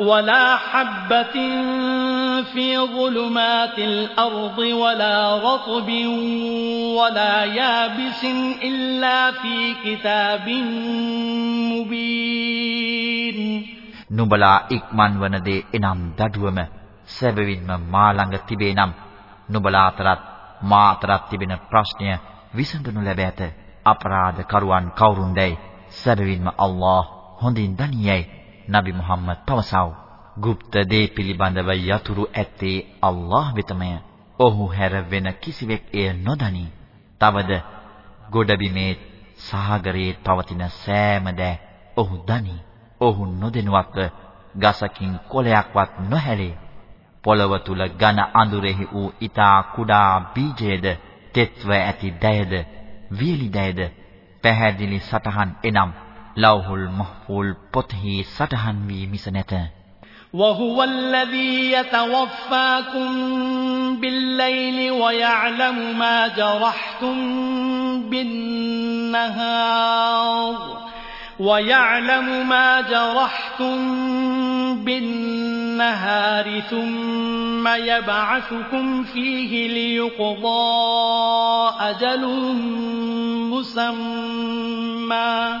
ولا حبة في ظلمات الأرض ولا رطب ولا يابس إلا في كتاب مبين නුඹලා ඉක්මන් වන දේ එනම් දඩුවම සැබවින්ම මා ළඟ තිබේ නම් නුඹලා අතරත් මා අතරත් තිබෙන ප්‍රශ්නය විසඳනු ලැබ ඇත. අපරාධ කරුවන් කවුරුන්දයි සැබවින්ම අල්ලාහ් හොඳින් දනියයි. නබි මුහම්මද් පවසව. গুপ্ত දේ පිළිබඳව යතුරු ඇත්තේ අල්ලාහ් වෙතමය. ඔහු හැර වෙන කිසිවෙක් එය නොදනි. තවද ගොඩබිමේ සාගරයේ පවතින සෑම දෑ ඔහු දනි. ඔහු නොදෙනුවත්ව ගසකින් කොළයක්වත් නොහැලේ. පොළව තුල ඝන අඳුරෙහි වූ ඊතා කුඩා බීජයේද තෙත්ව ඇති දැයද වියලි දැයද පැහැදිලි සටහන් එනම් ලෞහුල් මහ්ෆූල් පොතෙහි සටහන් වී මිස නැත وهو الذي يتوفاكم بالليل ويعلم ما جرحتم بالنهار ويعلم ما جرحتم بالنهار ثم يبعثكم فيه ليقضى أجل مسمى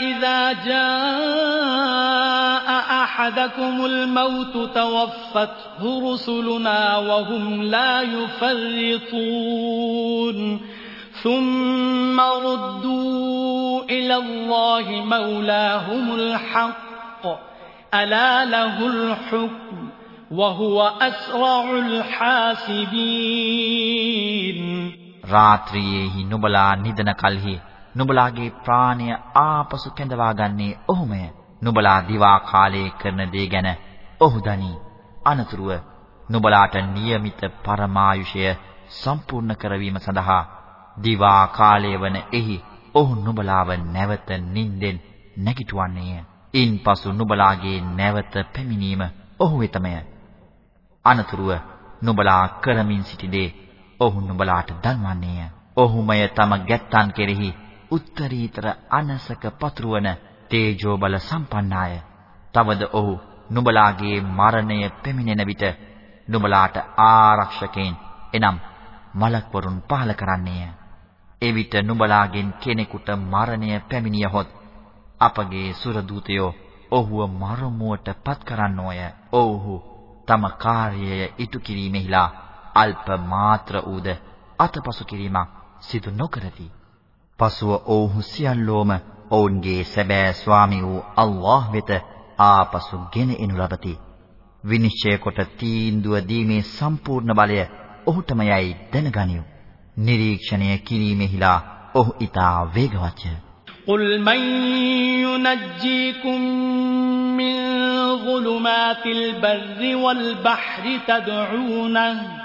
إذا جاء أحدكم الموت توفته رسلنا وهم لا يفرطون ثم ردوا إلى الله مولاهم الحق ألا له الحكم وهو أسرع الحاسبين රාත්‍රියේහි නුඹලා නිදන කලෙහි නුඹලාගේ ප්‍රාණය ආපසු කැඳවා ගන්නේ ඔහුමය. නුඹලා දිවා කාලයේ කරන දේ ගැන ඔහු දනි. අනතුරුව නුඹලාට નિયમિત පරමායුෂය සම්පූර්ණ කරවීම සඳහා දිවා කාලය වන එහි ඔහු නුඹලාව නැවත නිින්දෙන් නැගිටවන්නේය. ඉන්පසු නුඹලාගේ නැවත පැමිණීම ඔහු වෙතමය. අනතුරුව නුඹලා කරමින් සිටිදේ ඔහු නුඹලාට දන්වන්නේය. ඔහුමය තම ගැත්තන් කෙරෙහි උත්තරීතර අනසක පතුරවන තේජෝ බල සම්පන්නාය. තවද ඔහු නුඹලාගේ මරණය පැමිණෙන විට නුඹලාට ආරක්ෂකෙන් එනම් මලක්වරුන් පහල කරන්නේය. එවිට නුඹලාගෙන් කෙනෙකුට මරණය පැමිණියහොත් අපගේ සුර දූතයෝ ඔහුව මරමුවට පත් කරන්නෝය. ඔව්හු තම කාර්යය ඉටු කිරීමෙහිලා අල්ප මාත්‍ර ඌද අතපසු කිරීමක් සිදු නොකරති. පසුව ඔවුහු සියල්ලෝම ඔවුන්ගේ සැබෑ ස්වාමි වූ අල්ලාහ් වෙත ආපසු ගෙන එනු ලබති. විනිශ්චය කොට තීන්දුව දීමේ සම්පූර්ණ බලය ඔහුටමයයි දැනගනිව්. නිරීක්ෂණය කිරීමෙහිලා ඔහු ඊට වේගවත්ය. قل من ينجيكم من ظلمات البر والبحر تدعونه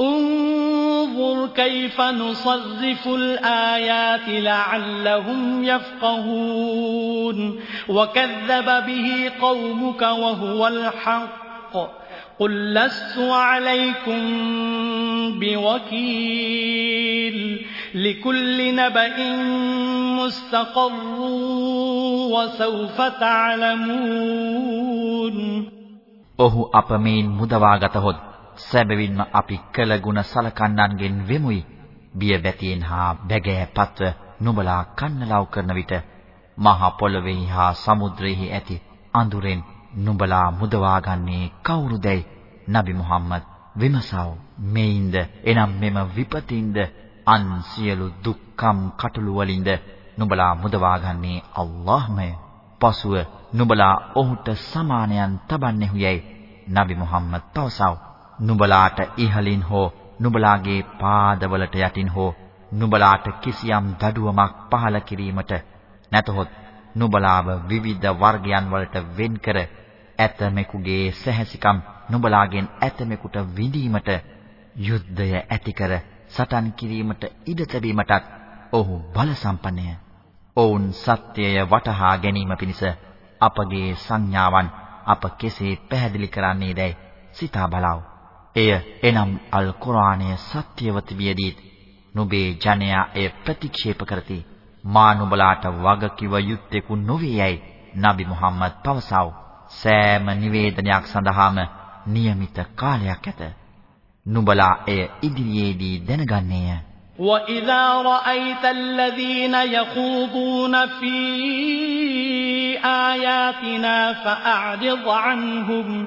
انظر كيف نصرف الآيات لعلهم يفقهون وكذب به قومك وهو الحق قل لست عليكم بوكيل لكل نبأ مستقر وسوف تعلمون ඔහු අප මේන් මුදවාගතහොත් සැබවින්ම අපි කළ ගුණ සලකන්නන්ගෙන් වෙමුයි. බිය බැතියෙන් හා බැගෑපත්ව නුඹලා කන්නලව් කරන විට මහ පොළොවේ හා සමුද්‍රයේ ඇති අඳුරෙන් නුඹලා මුදවාගන්නේ කවුරුදැයි නබි මුහම්මද් විමසව. මේින්ද එනම් මෙම විපතින්ද අන් සියලු දුක්ඛම් කටළු වලින්ද නුඹලා මුදවාගන්නේ අල්ලාහ්මය. පසුව නුඹලා ඔහුට සමානයන් තබන්නේහුයයි නබි මුහම්මද් පවසව. නුඹලාට ඉහලින් හෝ නුඹලාගේ පාදවලට යටින් හෝ නුඹලාට කිසියම් දඩුවමක් පහල කිරීමට නැතහොත් නුඹලාව විවිධ වර්ගයන් වලට වෙන් කර ඇතමෙකුගේ සැහැසිකම් නුඹලාගෙන් ඇතමෙකුට විඳීමට යුද්ධය ඇති කර සටන් කිරීමට ඉඩ තැබීමටත් ඔහු බල සම්පන්නය. ඔවුන් සත්‍යය වටහා ගැනීම පිණිස අපගේ සංඥාවන් අප කෙසේ පැහැදිලි කරන්නේදයි සිතා බලව. එය එනම් අල් කුර්ආනය සත්‍යවත වියදීත් නුඹේ ජනයා එය ප්‍රතික්ෂේප කරති. මා නුඹලාට වග කිව යුත්තේකු නොවේයයි නබි මුහම්මද් පවසව. සෑම නිවේදනයක් සඳහාම નિયમિત කාලයක් ඇත. නුඹලා එය ඉදිරියේදී දැනගන්නේය. وَإِذَا رَأَيْتَ الَّذِينَ يَخُوضُونَ فِي آيَاتِنَا فَأَعْرِضْ عَنْهُمْ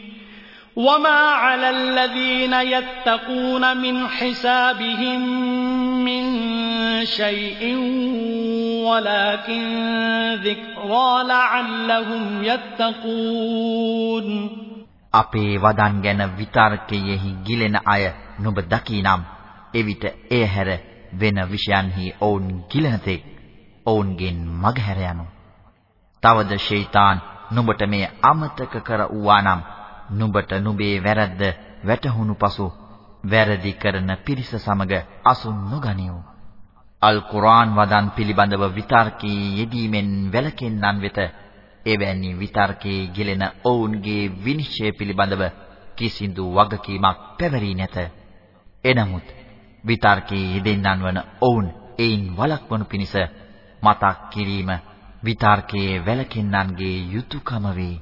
وما على الذين يتقون من حسابهم من شيء ولكن ذكرى لعلهم يتقون අපේ වදන් ගැන විතර්කයෙහි ගිලෙන අය නුඹ දකිනම් එවිට එය හැර වෙන විෂයන්හි ඔවුන් ගිලන තෙක් ඔවුන්ගෙන් මගහැර යනු. තවද ෂයිතන් නුඹට මේ අමතක කර වූානම් නුඹට නුඹේ වැරද්ද වැටහුණු පසු වැරදි කරන පිරිස සමග අසුන් නොගනිව්. අල් කුර්ආන් වදන් පිළිබඳව විතර්කී යෙදීමෙන් වැළකෙන්නන් වෙත එවැනි විතර්කයේ ගෙලෙන ඔවුන්ගේ විනිශ්චය පිළිබඳව කිසිදු වගකීමක් පැවරී නැත. එනමුත් විතර්කයේ යෙදෙන්නන් වන ඔවුන් එයින් වළක්වනු පිණිස මතක් කිරීම විතර්කයේ වැළකෙන්නන්ගේ යුතුයකම වේ.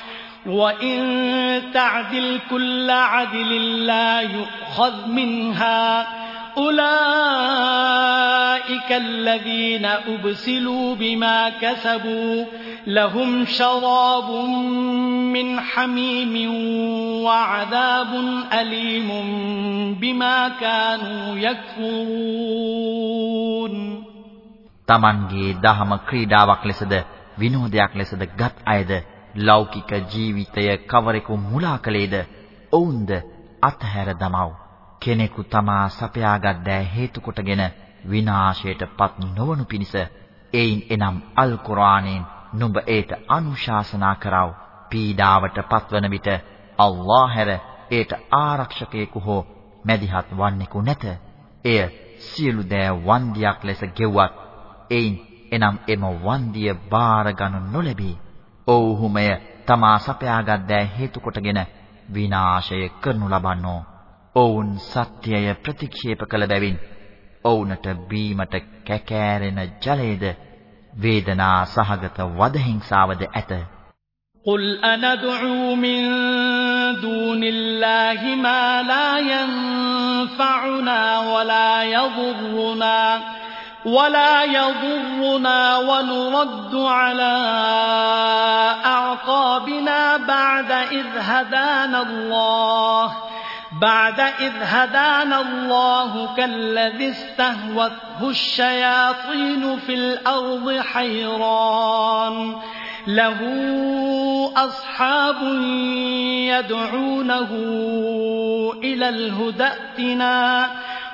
وإن تعدل كل عدل لا يؤخذ منها أولئك الذين أبسلوا بما كسبوا لهم شراب من حميم وعذاب أليم بما كانوا يكفرون තමන්ගේ දහම ක්‍රීඩාවක් ලෙසද විනෝදයක් ලෙසද ගත් අයද ලෞකික ජීවිතය කවරෙකු මුලා කළේද ඔවුන්ද අතහැර දමව්. කෙනෙකු තමා සපයාගත් දෑ හේතු කොටගෙන විනාශයට පත් නොවනු පිණිස එයින් එනම් අල් කුර්ආනයෙන් නුඹ ඒට අනුශාසනා කරව. පීඩාවට පත්වන විට අල්ලාහ හැර ඒට ආරක්ෂකයෙකු හෝ මැදිහත් වන්නෙකු නැත. එය සියලු දෑ වන්දියක් ලෙස ගෙව්වත් එයින් එනම් එම වන්දිය බාර ගනු නොලැබේ. ඔව්හුමය තමා සපයාගත් දෑ හේතු කොටගෙන විනාශය කරනු ලබන්නෝ. ඔවුන් සත්‍යය ප්‍රතික්ෂේප කළ බැවින් ඔවුන්ට බීමට කැකෑරෙන ජලයේද වේදනා සහගත වදහිංසාවද ඇත. قل أندعو من دون الله ما لا ينفعنا ولا يضرنا ولا يضرنا ونرد على أعقابنا بعد إذ هدانا الله بعد إذ هدانا الله كالذي استهوته الشياطين في الأرض حيران له أصحاب يدعونه إلى الهدى ائتنا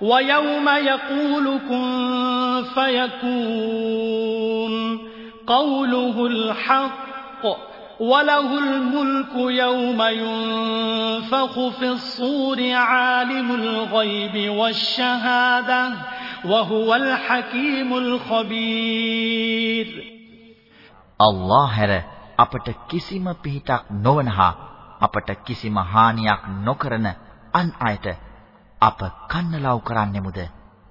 ويوم يقول كن فيكون قوله الحق وله الملك يوم ينفخ في الصور عالم الغيب والشهادة وهو الحكيم الخبير الله අපට කිසිම පිහිටක් නොවනහා අපට කිසිම හානියක් නොකරන අන් අයට අප කන්නලව් කරන්නෙමුද?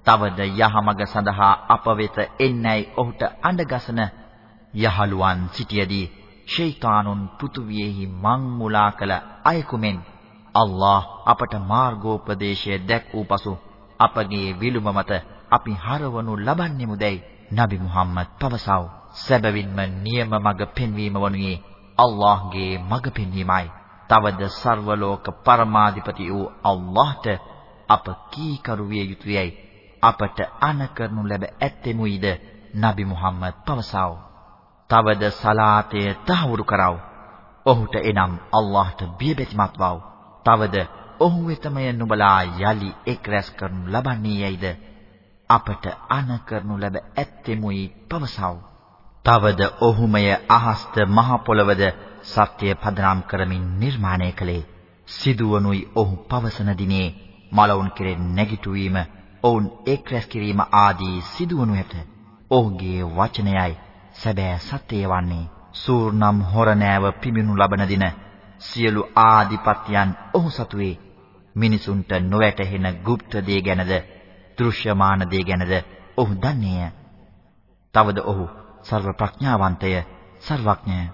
තවද යහමඟ සඳහා අප වෙත එන්නේයි ඔහුට අඬගසන යහළුවන් සිටියේදී ෂයිතානුන් පෘථුවියෙහි මං මුලා කළ අයෙකුමෙන් අල්ලාහ් අපට මාර්ගෝපදේශය දැක් වූ පසු අපගේ විලුඹ මත අපි හරවනු ලබන්නෙමුදැයි නබි මුහම්මද් පවසව. සැබවින්ම නියම මඟ පෙන්වීම වනුයේ අල්ලාහ්ගේ මඟ පෙන්වීමයි. තවද සර්ව ලෝක පරමාධිපති වූ අල්ලාහ්ට අප කීකරු විය යුතුයයි. අපට අනකරනු ලැබ ඇත්තෙමුයිද නබි මුහම්මද් පවසව. තවද සලාතය තහවුරු කරව. ඔහුට එනම් අල්ලාහ්ට බියබැතිමත් වව්. තවද ඔහු වෙතමය නුඹලා යලි එක් රැස් කරනු ලබන්නේ යයිද අපට අනකරනු ලැබ ඇත්තෙමුයි පවසව. තවද ඔහුමය අහස්ත මහ පොළවද සත්‍ය පදනම් කරමින් නිර්මාණය කළේ සිදුවනුයි ඔහු පවසන දිනේ මලවුන් කෙරෙන් නැගිටුවීම ඔවුන් එක් රැස් කිරීම ආදී සිදුවනු ඇත. ඔහුගේ වචනයයි සැබෑ සත්‍යය වන්නේ. සූර්නම් හොරනෑව පිමිනු ලබන දින සියලු ආදිපත්‍යයන් ඔහු සතුවේ. මිනිසුන්ට නොවැටහෙන গুপ্ত දේ ගැනද දෘශ්‍යමාන දේ ගැනද ඔහු දන්නේය. තවද ඔහු සර්ව ප්‍රඥාවන්තය සර්වඥය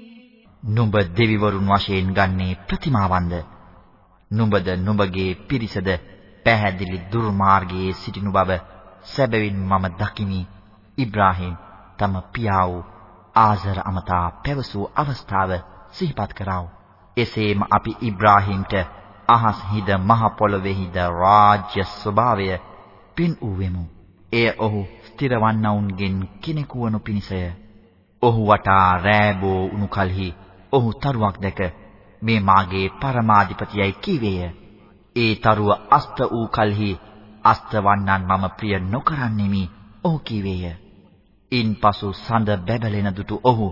නුඹ දෙවිවරුන් වශයෙන් ගන්නේ ප්‍රතිමාවන්ද? නුඹද නුඹගේ පිරිසද පැහැදිලි දුර්මාර්ගයේ සිටිනු බව සැබවින් මම දකිමි. ඉබ්‍රාහීම් තම පියා වූ ආසර අමතා පැවසූ අවස්ථාව සිහිපත් කරව. එසේම අපි ඉබ්‍රාහීම්ට අහස් හිද මහ පොළොවේහිද රාජ්‍ය ස්වභාවය පින් ඌවෙමු. එය ඔහු ස්ථිරවන්නවුන්ගෙන් කෙනෙකු වනු පිණිසය. ඔහු වටා රෑබෝ උණු කලෙහි ඔහු තරුවක් දැක මේ මාගේ පරමාධිපතියයි කීවේය. ඒ තරුව අස්ත වූ කලෙහි අස්තවන්නන් මම ප්‍රිය නොකරන්නෙමි. ඔහු කීවේය. ඉන්පසු සඳ බැබලෙන දුටු ඔහු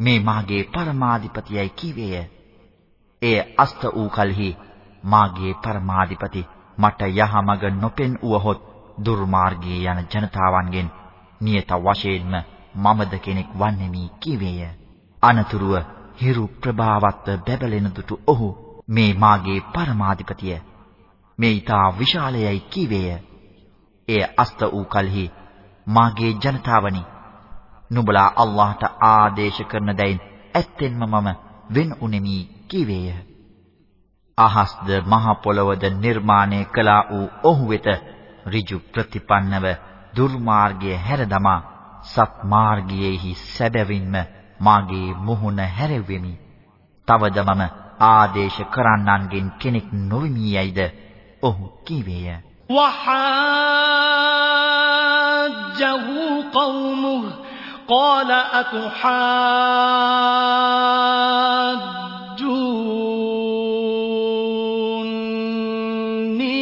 මේ මාගේ පරමාධිපතියයි කීවේය. එය අස්ත වූ කලෙහි මාගේ පරමාධිපති මට යහමඟ නොපෙන් වූහොත් දුර්මාර්ගයේ යන ජනතාවන්ගෙන් නියත වශයෙන්ම මමද කෙනෙක් වන්නෙමි කීවේය. අනතුරුව හිරු ප්‍රභාවත්ව බැබලෙන දුටු ඔහු මේ මාගේ පරමාධිපතිය මේ ඊතා විශාලයයි කීවේය. එය අස්ත වූ කලෙහි මාගේ ජනතාවනි නුඹලා අල්ලාහට ආදේශ කරන දෙයින් ඇත්තෙන්ම මම වෙන් උනේමි කීවේය. අහස්ද මහ පොළවද නිර්මාණය කළා වූ ඔහු වෙත ඍජු ප්‍රතිපන්නව දුර්මාර්ගයේ හැර දමා සත් මාර්ගයේහි සැබවින්ම මාගේ මුහුණ හැරෙවෙමි. තවද මම ආදේශ කරන්නන්ගෙන් කෙනෙක් නොවිමි යයිද ඔහු කීවේය. وحاجه قومه قال أتحاجوني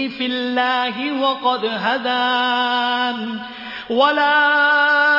في الله وقد هدان ولا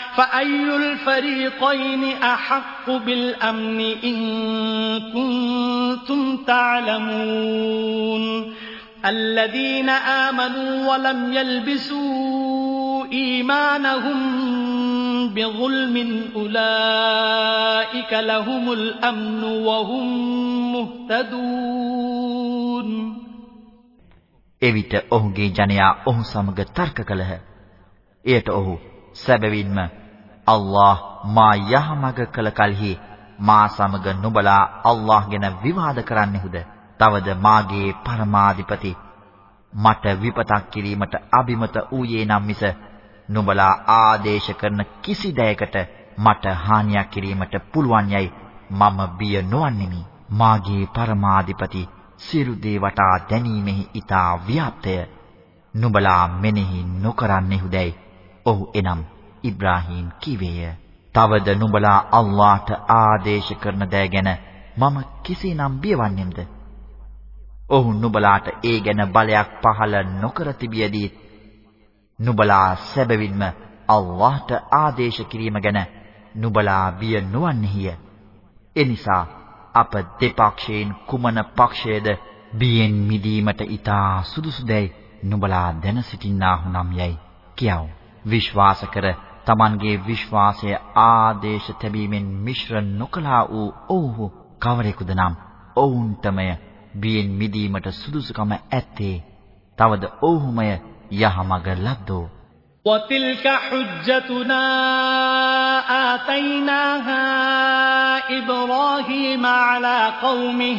فأي الفريقين أحق بالأمن إن كنتم تعلمون الذين آمنوا ولم يلبسوا إيمانهم بظلم أولئك لهم الأمن وهم مهتدون එවිට ඔහුගේ ජනයා ඔහු සමග තර්ක කළහ. එයට ඔහු සැබවින්ම අල්ලාහ් මා යහමඟ කළ කලෙහි මා සමග නුඹලා අල්ලාහ් ගැන විවාද කරන්නෙහුද? තවද මාගේ පරමාධිපති මට විපතක් කිරීමට අබිමත ඌයේ නම් මිස නුඹලා ආදේශ කරන කිසි දෙයකට මට හානියක් කිරීමට පුළුවන් යයි මම බිය නොවන්නෙමි. මාගේ පරමාධිපති සියලු දේ වටා දැනීමෙහි ඊතා ව්‍යාප්තය. නුඹලා මෙනෙහි නොකරන්නෙහුදැයි ඔහු එනම් ඉබ්‍රාහීම් කීවේය. තවද නුඹලා අල්ලාහට ආදේශ කරන දෑ ගැන මම කිසිනම් බියවන්නේම්ද? ඔහු නුඹලාට ඒ ගැන බලයක් පහළ නොකර තිබියදී නුඹලා සැබවින්ම අල්ලාහට ආදේශ කිරීම ගැන නුඹලා බිය නොවන්නේය. එනිසා අප දෙපක්ෂයෙන් කුමන පක්ෂයේද බියෙන් මිදීමට ඊටා සුදුසුදැයි නුඹලා දැන සිටින්නාහු නම් යයි කියව. විශ්වාස කර Tamanගේ විශ්වාසය ආදේශ තැබීමෙන් මිශ්‍ර නොකලා වූ ඔව්හු කවරෙකුද නම් ඔවුන්ටමය බියෙන් මිදීමට සුදුසුකම ඇත්තේ තවද ඔව්හුමය යහමඟ ලද්දෝ وتلك حجتنا آتيناها إبراهيم على قومه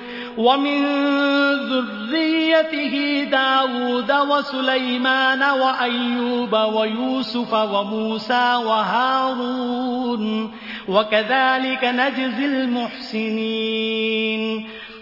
ومن ذريته داود وسليمان وأيوب ويوسف وموسى وهارون. وكذلك نجزي المحسنين.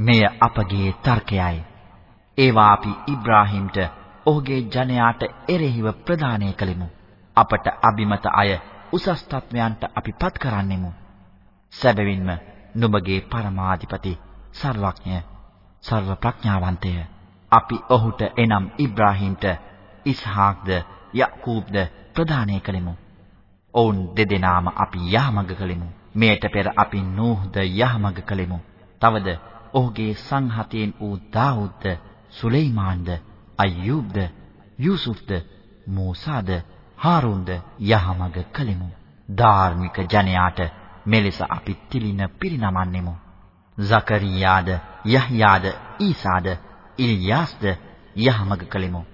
මෙය අපගේ තර්කයයි. ඒවා අපි ඉබ්‍රාහීම්ට ඔහුගේ ජනයාට එරෙහිව ප්‍රදානය කළෙමු. අපට අබිමත අය උසස් තත්වයන්ට අපි පත් කරන්නෙමු. සැබවින්ම නුඹගේ පරමාධිපති සර්වඥ සර්ව ප්‍රඥාවන්තය. අපි ඔහුට එනම් ඉබ්‍රාහීම්ට ඉස්හාක්ද යකූබ්ද ප්‍රදානය කළෙමු. ඔවුන් දෙදෙනාම අපි යහමඟ කළෙමු. මෙයට පෙර අපි නූහ්ද යහමඟ කළෙමු. තවද ඔහුගේ සංහතයෙන් වූ දාවුද්ද, සුලෛමාන්ද, අය්යුබ්ද, යූසුෆ්ද, මූසාද, හාරුන්ද යහමඟ කලෙමු. ධාර්මික ජනයාට මෙලෙස අපි තිලින පිරිනමන්නෙමු. සකරියාද, යහ්යාද, ඊසාද, ඉල්යාස්ද යහමඟ කලෙමු.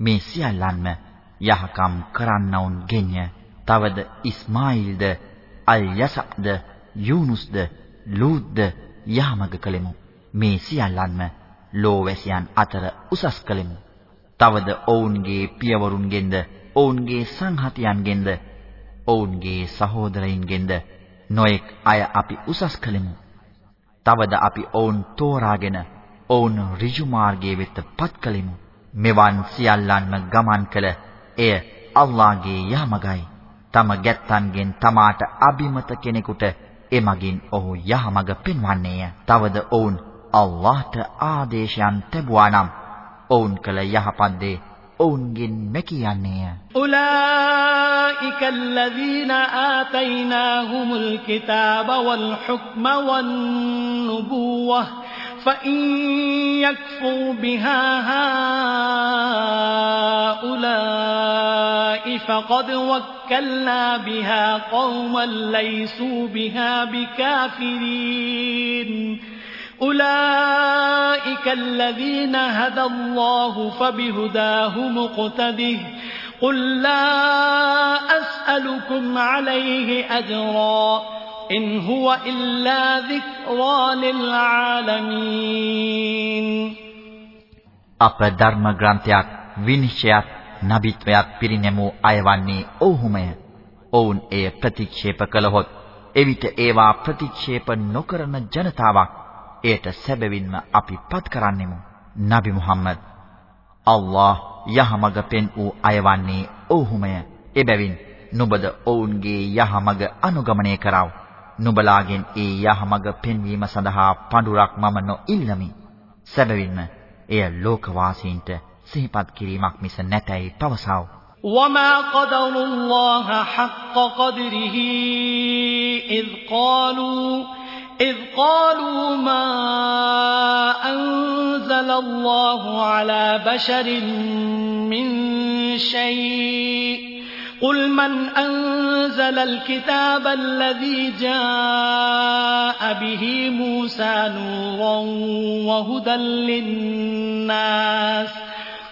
මේ සියල්ලන්ම යහකම් කරන්නවුන් ගෙන්ය. තවද ඉස්මායිල්ද, අල්-යසක්ද, යූනුස්ද, ලූත්ද යහමඟ කළෙමු. මේ සියල්ලන්ම ලෝවැසියන් අතර උසස් කළෙමු. තවද ඔවුන්ගේ පියවරුන්ගෙන්ද ඔවුන්ගේ සංහතියන්ගෙන්ද ඔවුන්ගේ සහෝදරයින්ගෙන්ද නොඑක් අය අපි උසස් කළෙමු. තවද අපි ඔවුන් තෝරාගෙන ඔවුන් ඍජු මාර්ගයේ වෙත පත් කළෙමු. මෙවන් සියල්ලන්ම ගමන් කළ එය අල්ලාහගේ යහමගයි. තම ගැත්තන්ගෙන් තමාට අබිමත කෙනෙකුට එමගින් ඔහු යහමඟ පෙන්වන්නේය. තවද ඔවුන් අල්ලාහට ආදේශයන් තැබුවා නම් ඔවුන් කළ යහපත් දේ ඔවුන්ගෙන් මැකියන්නේය. أولئك الذين آتيناهم الكتاب والحكم والنبوة فإن يكفر بها هؤلاء فقد وكلنا بها قوما ليسوا بها بكافرين أولئك الذين هدى الله فبهداه مقتده قل لا أسألكم عليه أجرا إن هو إلا ذكرى للعالمين අප ධර්ම ග්‍රන්ථයක් විනිශ්චයක් නබිත්වයක් පිරිනැමූ අයවන්නේ ඔව්හුමය. ඔවුන් එය ප්‍රතික්ෂේප කළහොත් එවිට ඒවා ප්‍රතික්ෂේප නොකරන ජනතාවක් එයට සැබවින්ම අපි පත් කරන්නෙමු. නබි මුහම්මද් අල්ලාහ් යහමඟ පෙන් වූ අයවන්නේ ඔව්හුමය. එබැවින් නුඹද ඔවුන්ගේ යහමඟ අනුගමනය කරව. නුඹලාගෙන් ඒ යහමඟ පෙන්වීම සඳහා පඬුරක් මම නොඉල්ලමි. සැබවින්ම එය ලෝකවාසීන්ට සිහිපත් කිරීමක් මිස නැතැයි පවසව. وما قدر الله حق قدره إذ قالوا إذ قالوا ما أنزل الله على بشر من شيء قل من أنزل الكتاب الذي جاء به موسى نورا وهدى للناس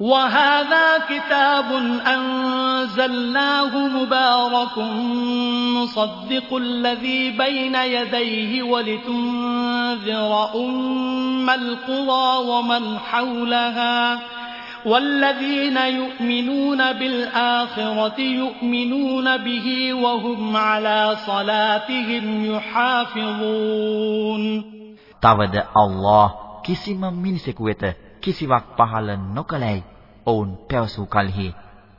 وهذا كتاب أنزلناه مبارك مصدق الذي بين يديه ولتنذر أم القرى ومن حولها والذين يؤمنون بالآخرة يؤمنون به وهم على صلاتهم يحافظون. تعود الله كسم من سكوته කිසිවක් පහළ නොකලයි ඔවුන් පැවසූ කලෙහි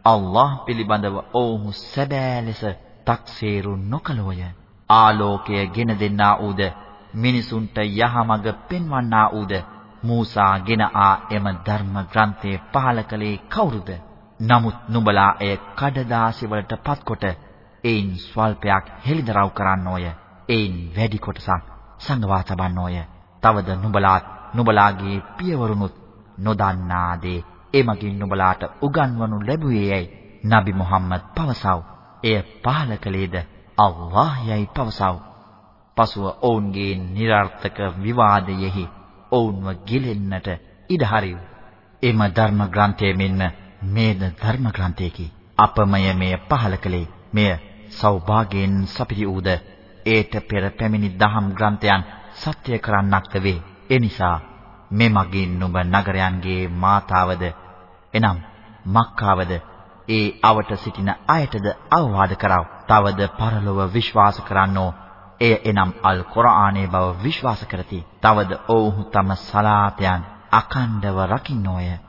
අල්ලාහ් පිළිබඳව ඔවුහු සැබෑ ලෙස තක්සේරු නොකළෝය ආලෝකය ගෙන දෙන්නා ඌද මිනිසුන්ට යහමඟ පෙන්වන්නා ඌද මූසා ගෙන ආ එම ධර්ම ග්‍රන්ථය පහල කළේ කවුරුද? නමුත් නුඹලා එය කඩදාසි වලට පත්කොට ඒන් ස්වල්පයක් හෙළිදරව් කරන්නෝය. ඒන් වැඩි කොටසක් සංගවා තබන්නෝය. තවද නුඹලාත් නුඹලාගේ පියවරුනුත් නොදන්නා දේ එමගින් නුඹලාට උගන්වනු ලැබුවේයයි නබි මුහම්මද් පවසව. එය පහල කළේද අල්ලාහ් යයි පවසව. පසුව ඔවුන්ගේ નિરර්ථක විවාදයෙහි ඔවුන්ව ගිලෙන්නට ඉඩ හරිව්. එම ධර්ම ග්‍රන්ථයේ මෙන්න මේද ධර්ම ග්‍රන්ථයකි. අපමය මෙය පහල කළේ මෙය සෞභාගයෙන් සපිරි වූද ඒට පෙර පැමිණි දහම් ග්‍රන්ථයන් සත්‍ය කරන්නක්ද වේ. එනිසා මෙමගින් නුඹ නගරයන්ගේ මාතාවද එනම් මක්කාවද ඒ අවට සිටින අයටද අවවාද කරව. තවද පරලොව විශ්වාස කරන්නෝ එය එනම් අල් කුර්ආනයේ බව විශ්වාස කරති. තවද ඔවුහු තම සලාතයන් අකණ්ඩව රකින්නෝය.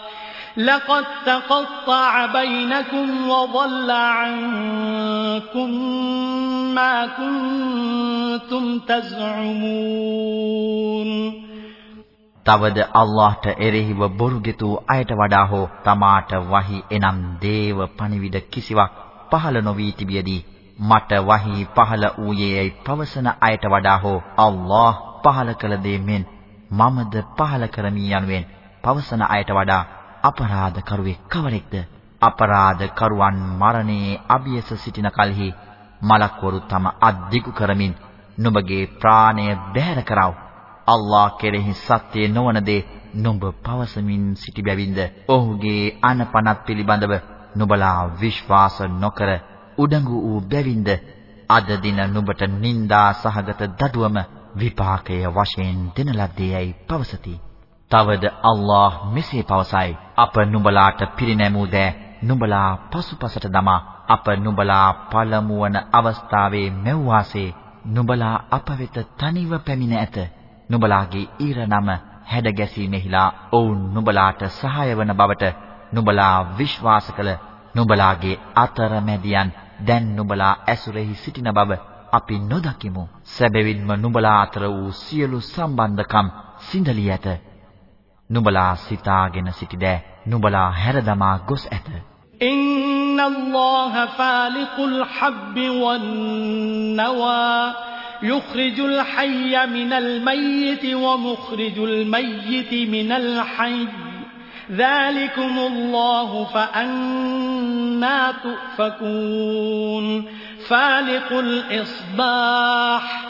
لقد تقطع بينكم وضل عنكم ما كنتم تزعمون තවද අල්ලාහට එරෙහිව බොරුගෙතු අයට වඩා හෝ තමාට වහි එනම් දේව පණිවිඩ කිසිවක් පහළ නොවී තිබියදී මට වහි පහළ වූයේයි පවසන අයට වඩා හෝ අල්ලාහ පහළ කළ දේ මෙන් මමද පහළ කරමි යනුවෙන් පවසන අයට වඩා අපරාධ කරුවෙක් කවරෙක්ද? අපරාධ කරුවන් මරණයේ අභියස සිටින කලෙහි මලක්වරු තම අද්දිකු කරමින් නුඹගේ ප්‍රාණය බැහැර කරව. අල්ලාහ් කෙරෙහි සත්‍ය නොවන දේ නුඹ පවසමින් සිටි බැවින්ද ඔහුගේ අනපනත් පිළිබඳව නුඹලා විශ්වාස නොකර උඩඟු වූ බැවින්ද අද දින නුඹට නිന്ദා සහගත දඩුවම විපාකය වශයෙන් දෙන ලද්දේයි පවසති. තවද අල්ලාහ් මෙසේ පවසයි. අප නුඹලාට පිරිනැමූ දෑ නුඹලා පසුපසට දමා. අප නුඹලා පළමු වන අවස්ථාවේ මෙව්වාසේ. නුඹලා අප වෙත තනිව පැමිණ ඇත. නුඹලාගේ ඊරනම හැඩ ගැසීමෙහිලා ඔවුන් නුඹලාට සහාය වන බවට නුඹලා විශ්වාස කළ. නුඹලාගේ අතරමැදියන් දැන් නුඹලා ඇසුරෙහි සිටින බව අපි නොදකිමු. සැබවින්ම නුඹලා අතර වූ සියලු සම්බන්ධකම් සිඳලී ඇත. නුඹලා සිතාගෙන සිටිද නුඹලා හැරදමා ගොස් ඇත. إن الله فالق الحب والنوى يخرج الحي من الميت ومخرج الميت من الحي ذلكم الله فأنا تؤفكون فالق الإصباح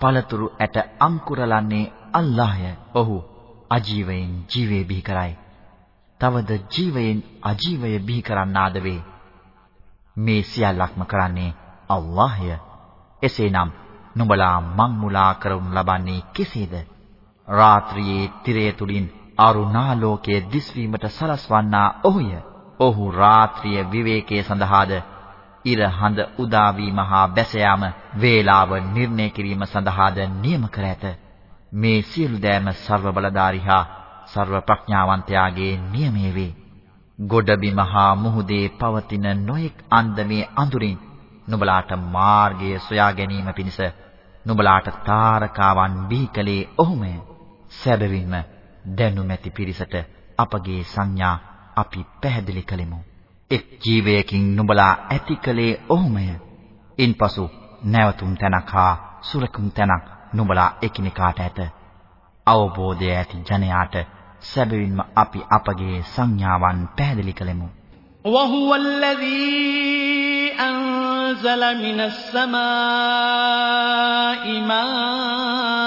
පළතුරු ඇට අංකුරලන්නේ අල්ලාහය. ඔහු අජීවයෙන් ජීවේ බිහි කරයි. තවද ජීවයෙන් අජීවය බිහි කරන්නාද වේ. මේ සියල්ලක්ම කරන්නේ අල්ලාහය. එසේනම් නුඹලා මං මුලා කරවනු ලබන්නේ කෙසේද? රාත්‍රියේ තිරය තුලින් අරුණාලෝකයේ දිස්වීමට සලස්වන්නා ඔහුය. ඔහු රාත්‍රිය විවේකයේ සඳහාද ඉර හඳ උදා වීම හා බැස යාම වේලාව නිර්ණය කිරීම සඳහාද නියම කර ඇත. මේ සියලු දෑම ਸਰව බලධාරී හා ਸਰව ප්‍රඥාවන්තයාගේ නියමයේ වේ. ගොඩබිම හා මුහුදේ පවතින නොයෙක් අන්දමේ අඳුරින් නුඹලාට මාර්ගය සොයා ගැනීම පිණිස නුඹලාට තාරකාවන් බීකලේ ඔහුමය. සැබවින්ම දැනුමැති පිරිසට අපගේ සංඥා අපි පැහැදිලි කළෙමු. එක් ජීවයකින් නුඹලා ඇතිකලේ ඔහුමය. ඉන්පසු නැවතුම් තැනක් හා සුරකුම් තැනක් නුඹලා එකිනෙකාට ඇත. අවබෝධය ඇති ජනයාට සැබවින්ම අපි අපගේ සංඥාවන් පැහැදිලි කළෙමු. وهو الذي أنزل من السماء ماء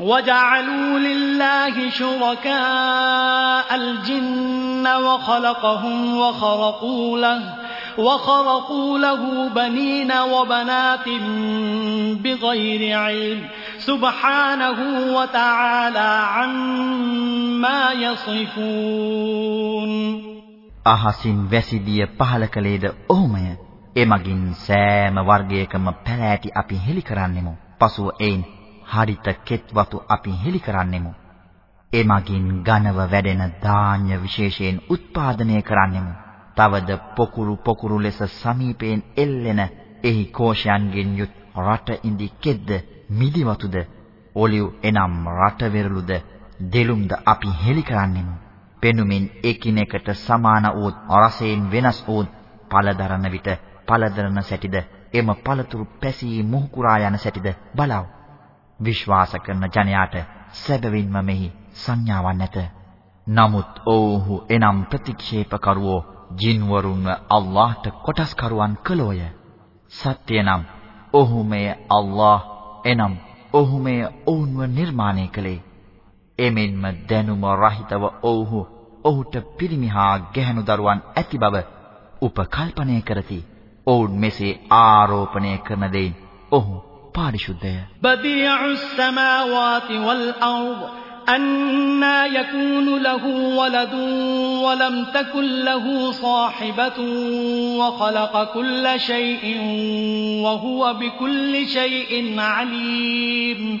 وجعلوا لله شركاء الجن وخلقهم وخرقوا له وخرقوا له بنين وبنات بغير علم سبحانه وتعالى عما يصفون අහසින් වැසිදිය පහල කළේද ඔහුමය. එමගින් සෑම වර්ගයකම පැලෑටි අපි හෙලි කරන්නෙමු. පසුව එයින් හරිත කෙත්වතු අපි හෙලි කරන්නෙමු. එමගින් ඝනව වැඩෙන ධාන්‍ය විශේෂයෙන් උත්පාදනය කරන්නෙමු. තවද පොකුරු පොකුරු ලෙස සමීපයෙන් එල්ලෙන එහි කෝෂයන්ගෙන් යුත් රට ඉඳි කෙද්ද මිදිවතුද ඔලිව් එනම් රට වෙරළුද දෙලුම්ද අපි හෙලි කරන්නෙමු. පෙනුමින් එකිනෙකට සමාන වූ රසයෙන් වෙනස් වූ පළදරන විට පළදරන සැටිද එම පළතුරු පැසී මුහුකුරා යන සැටිද බලව. විශ්වාස කරන ජනයාට සැබවින්ම මෙහි සංඥාවක් නැත. නමුත් ඔව්හු එනම් ප්‍රතික්ෂේප කරවෝ ජින්වරුන්ව අල්ලාහට කොටස් කරුවන් කළෝය. සත්‍යනම් ඔහුමය අල්ලාහ එනම් ඔහුමය ඔවුන්ව නිර්මාණය කළේ. එමෙන්ම දැනුම රහිතව ඔව්හු ඔහුට පිරිමිහා ගැහැණු දරුවන් ඇති බව උපකල්පනය කරති. ඔවුන් මෙසේ ආරෝපණය කරන දෙයින් ඔහු පාරිශුද්ධය. بديع السماوات والأرض أنا يكون له ولد ولم تكن له صاحبة وخلق كل شيء وهو بكل شيء عليم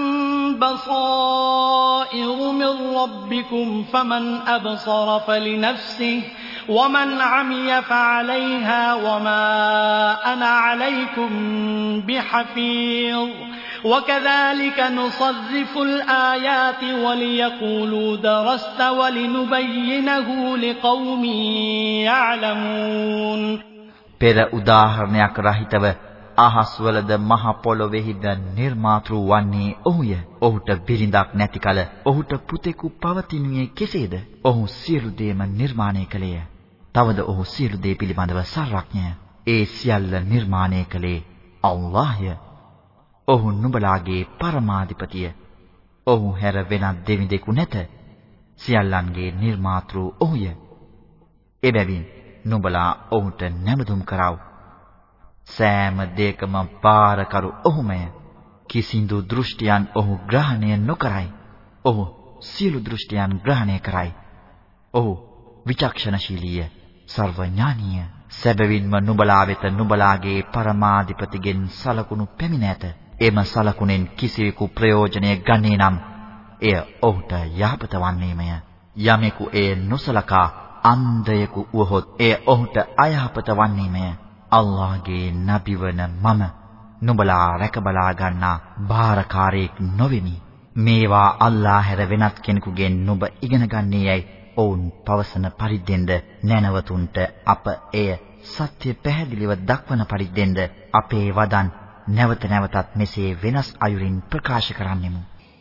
بصائر من ربكم فمن أبصر فلنفسه ومن عمي فعليها وما أنا عليكم بحفيظ وكذلك نصرف الآيات وليقولوا درست ولنبينه لقوم يعلمون පෙර උදාහරණයක් රහිතව අහස්වලද මහ පොළොවේහිද නිර්මාතෘ වන්නේ ඔහුය. ඔහුට බිරිඳක් නැති කල ඔහුට පුතෙකු පවතිනුයේ කෙසේද? ඔහු සියලු දේම නිර්මාණය කළේය. තවද ඔහු සියලු දේ පිළිබඳව සර්වඥය. ඒ සියල්ල නිර්මාණය කළේ අල්ලාහ්ය. ඔහු නුඹලාගේ පරමාධිපතිය. ඔහු හැර වෙනත් දෙවිදෙකු නැත. සියල්ලන්ගේ නිර්මාතෘ ඔහුය. එබැවින් නුඹලා ඔහුට නැමදුම් කරව. සෑම දෙයකම පාරකරු ඔහුමය. කිසිඳු දෘෂ්ටියන් ඔහු ග්‍රහණය නොකරයි. ඔහු සියලු දෘෂ්ටියන් ග්‍රහණය කරයි. ඔහු විචක්ෂණශීලීය, සර්වඥානීය. සැබවින්ම නුඹලා වෙත නුඹලාගේ පරමාධිපතිගෙන් සලකුණු පැමිණ ඇත. එම සලකුණෙන් කිසිවෙකු ප්‍රයෝජනය ගන්නේ නම් එය ඔහුට යහපත වන්නේමය. යමෙකු එය නොසලකා අන්ධයෙකු වුවහොත් එය ඔහුට අයහපත වන්නේමය. අල්ලාහගේ නබිවන මම නුඹලා රැකබලා ගන්නා බාරකාරයෙක් නොවෙමි. මේවා අල්ලාහ හැර වෙනත් කෙනෙකුගෙන් නුඹ ඉගෙන ගන්නේ යයි ඔවුන් පවසන පරිද්දෙන්ද නැනවතුන්ට අප එය සත්‍ය පැහැදිලිව දක්වන පරිද්දෙන්ද අපේ වදන් නැවත නැවතත් මෙසේ වෙනස් අයුරින් ප්‍රකාශ කරන්නෙමු.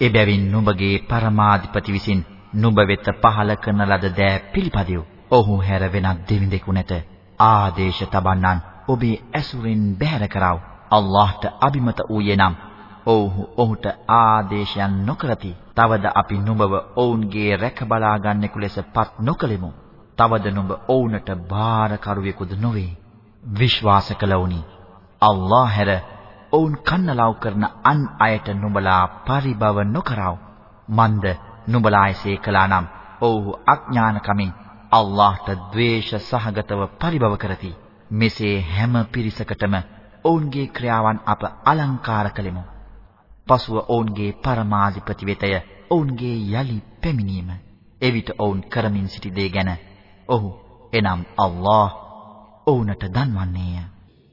එබැවින් නුඹගේ පරමාධිපති විසින් නුඹ වෙත පහල කරන ලද දෑ පිළිපදිව්. ඔහු හැර වෙනත් දෙවිඳෙකු නැත. ආදේශ තබන්නන් ඔබේ ඇසුරෙන් බැහැර කරව. අල්ලාහ්ට අබිමත වූයේ නම් ඔව්හු ඔහුට ආදේශයන් නොකරති. තවද අපි නුඹව ඔවුන්ගේ රැක බලා ගන්නෙකු ලෙස පත් නොකලෙමු. තවද නුඹ ඔවුන්ට බාරකරුවෙකුද නොවේ. විශ්වාස කළවුනි. අල්ලාහ හැර ඔවුන් කන්නලව් කරන අන් අයට නුඹලා පරිභව නොකරව. මන්ද නුඹලා එසේ කළා නම් ඔව්හු අඥානකමින් අල්ලාහට ද්වේෂ සහගතව පරිභව කරති. මෙසේ හැම පිරිසකටම ඔවුන්ගේ ක්‍රියාවන් අප අලංකාර කළෙමු. පසුව ඔවුන්ගේ පරමාධිපති වෙතය ඔවුන්ගේ යලි පැමිණීම. එවිට ඔවුන් කරමින් සිටි දේ ගැන ඔහු එනම් අල්ලාහ් ඔවුන්ට දන්වන්නේය.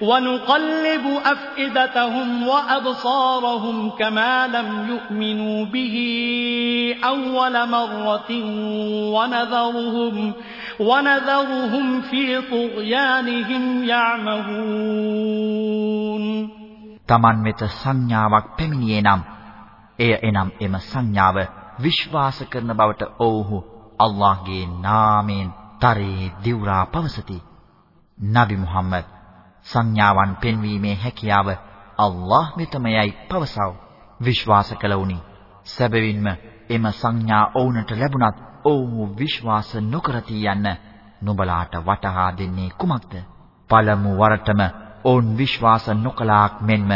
ونقلب أفئدتهم وأبصارهم كما لم يؤمنوا به أول مرة ونذرهم ونذرهم في طغيانهم يعمهون Taman වෙත සංඥාවක් පැමිණියේ නම් එය එනම් එම සංඥාව විශ්වාස කරන බවට ඔව්හු අල්ලාහ්ගේ නාමයෙන් තරේ දිවුරා පවසති. නබි මුහම්මද් සංඥාවන් පෙන්වීමේ හැකියාව අල්ලාහ් වෙතමයයි පවසව. විශ්වාස කළවුනි. සැබවින්ම එම සංඥා ඔවුන්ට ලැබුණත් ඔවුහු විශ්වාස නොකරති යන්න නුඹලාට වටහා දෙන්නේ කුමක්ද? පළමු වරටම ඔවුන් විශ්වාස නොකලාක් මෙන්ම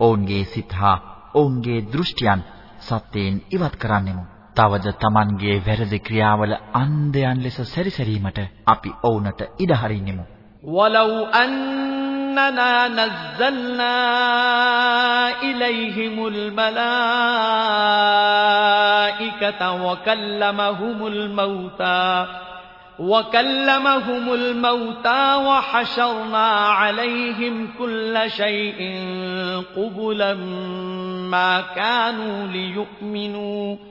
ඔවුන්ගේ සිත හා ඔවුන්ගේ දෘෂ්ටියන් සත්‍යයෙන් ඉවත් කරන්නෙමු. තවද Tamanගේ වැරදි ක්‍රියාවල අන්ධයන් ලෙස සැරිසැරීමට අපි ඔවුන්ට ඉඩ හරින්නෙමු. وَلَوْ أَنَّ أننا نزلنا إليهم الملائكة وكلمهم الموتى وكلمهم الموتى وحشرنا عليهم كل شيء قبلا ما كانوا ليؤمنوا.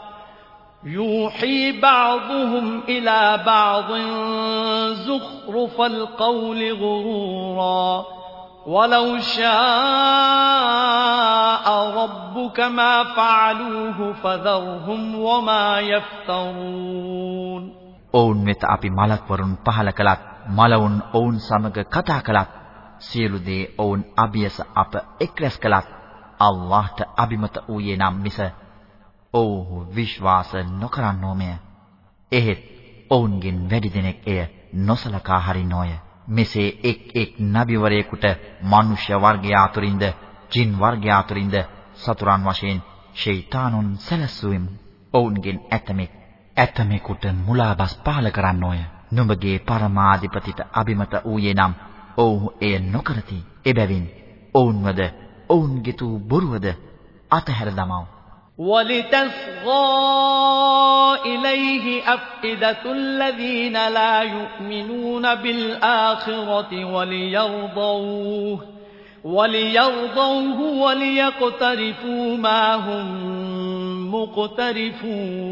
يوحي بعضهم إلى بعض زخرف القول غرورا ولو شاء ربك ما فعلوه فذرهم وما يفترون ඔවුන් වෙත අපි මලක්වරුන් පහල කළත් මලවුන් ඔවුන් සමග කතා කළත් සියලු දේ ඔවුන් අභියස අප එක්රැස් කළත් අල්ලාහට අබිමත වූයේ නම් මිස ඔව්හු විශ්වාස නොකරනෝමය. එහෙත් ඔවුන්ගෙන් වැඩි දෙනෙක් එය නොසලකා හරිනෝය. මෙසේ එක් එක් නබිවරයෙකුට මනුෂ්‍ය වර්ගයා අතුරින්ද, ජින් වර්ගයා අතුරින්ද සතුරන් වශයෙන් ෂයිතානුන් සැලසුවෙමු. ඔවුන්ගෙන් ඇතමෙක් ඇතමෙකුට මුලාබස් පහල කරන්නෝය. නුඹගේ පරමාධිපතිට අබිමත වූයේ නම් ඔව්හු එය නොකරති. එබැවින් ඔවුන්වද ඔවුන්ගේ තු බොරුවද අතහැර දමව්. ولتصغى إليه أفئدة الذين لا يؤمنون بالآخرة وليرضوه وليرضوه وليقترفوا ما هم مقترفون.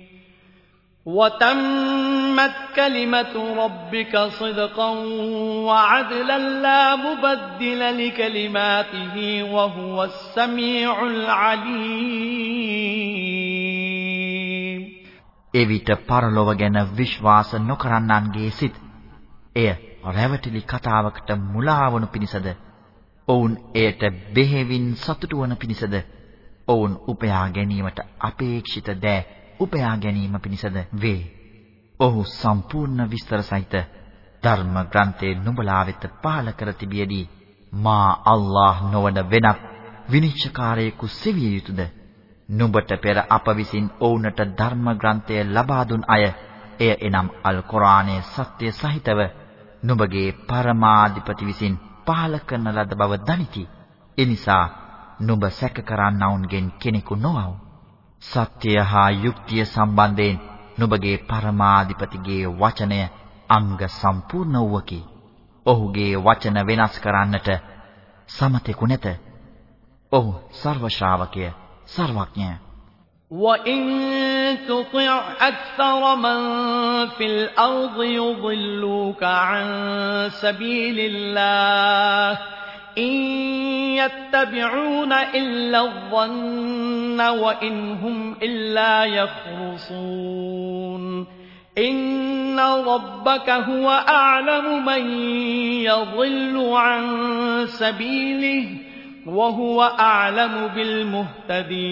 وتمت كلمة ربك صدقا وعدلا لا مبدل لكلماته وهو السميع العليم එවිට පරලොව ගැන විශ්වාස නොකරන්නන්ගේ සිත් එය රැවටිලි කතාවකට මුලා වනු පිණිසද ඔවුන් එයට බෙහෙවින් සතුටු වන පිණිසද ඔවුන් උපයා ගැනීමට අපේක්ෂිත දෑ උපයා ගැනීම පිණිසද වේ. ඔහු සම්පූර්ණ විස්තර සහිත ධර්ම ග්‍රන්ථයේ නුඹලා වෙත පහල කර තිබියදී මා අල්ලාහ් නොවන වෙනත් විනිශ්චයකාරයෙකු සෙවිය යුතුයද? නුඹට පෙර අප විසින් ඔවුන්ට ධර්ම ග්‍රන්ථය ලබා දුන් අය එය එනම් අල් කුර්ආනයේ සත්‍ය සහිතව නුඹගේ පරමාධිපති විසින් පහල කරන ලද බව දනිති. එනිසා නුඹ සැක කරන්නවුන්ගෙන් කෙනෙකු නොවව්. සත්‍ය හා යුක්තිය සම්බන්ධයෙන් නුඹගේ පරමාධිපතිගේ වචනය අංග සම්පූර්ණ වූවකි. ඔහුගේ වචන වෙනස් කරන්නට සමතෙකු නැත. ඔහු සර්ව ශ්‍රාවකය, සර්වඥය. وَإِن تُطِعْ أَكْثَرَ مَن فِي الْأَرْضِ يُضِلُّوكَ عَن سَبِيلِ اللَّهِ إن يتبعون إلا الظن وإن هم إلا يخرصون إن ربك هو أعلم من يضل عن سبيله وهو أعلم بالمهتدين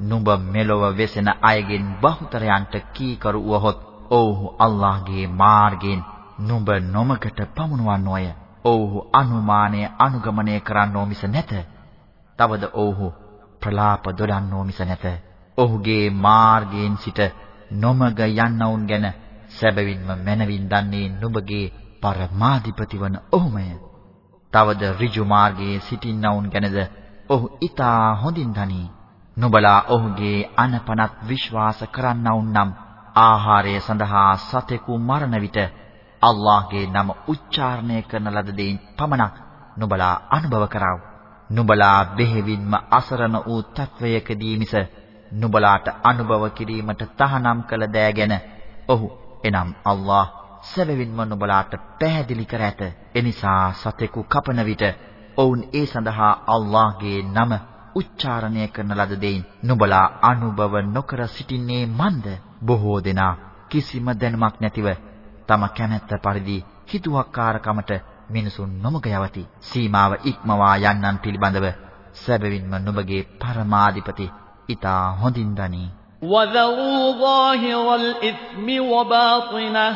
නුඹ මෙලොව වෙසෙන අයගෙන් බහුතරයන්ට කීකරු වුවහොත් ඔව්හු අල්ලාහ්ගේ මාර්ගයෙන් නුඹ නොමකට පමුණවන්නෝය. ඔව්හු අනුමානය අනුගමනය කරන්නෝ මිස නැත. තවද ඔව්හු ප්‍රලාප දොඩන්නෝ මිස නැත. ඔහුගේ මාර්ගයෙන් සිට නොමග යන්නවුන් ගැන සැබවින්ම මනවින් දන්නේ නුඹගේ පරමාධිපති වන ඔහුමය. තවද ඍජු මාර්ගයේ සිටින්නවුන් ගැනද ඔහු ඊටා හොඳින් දනී. නුඹලා ඔහුගේ අනපනත් විශ්වාස කරන්නවුන් නම් ආහාරය සඳහා සතෙකු මරණ විට අල්ලාහ්ගේ නම උච්චාරණය කරන ලද දෙයින් පමණක් නුඹලා අනුභව කරව. නුඹලා බෙහෙවින්ම අසරණ වූ තත්වයකදී මිස නුඹලාට අනුභව කිරීමට තහනම් කළ දෑ ගැන ඔහු එනම් අල්ලාහ් සැබවින්ම නුඹලාට පැහැදිලි කර ඇත. එනිසා සතෙකු කපන විට ඔවුන් ඒ සඳහා අල්ලාහ්ගේ නම උච්චාරණය කරන ලද දෙයින් නුඹලා අනුභව නොකර සිටින්නේ මන්ද? බොහෝ දෙනා කිසිම දැනුමක් නැතිව තම කැමැත්ත පරිදි හිතුවක්කාරකමට මිනිසුන් නොමග යවති. සීමාව ඉක්මවා යන්නන් පිළිබඳව සැබවින්ම නුඹගේ පරමාධිපති ඊට හොඳින් දනී. وذروا ظاهر الإثم وباطنه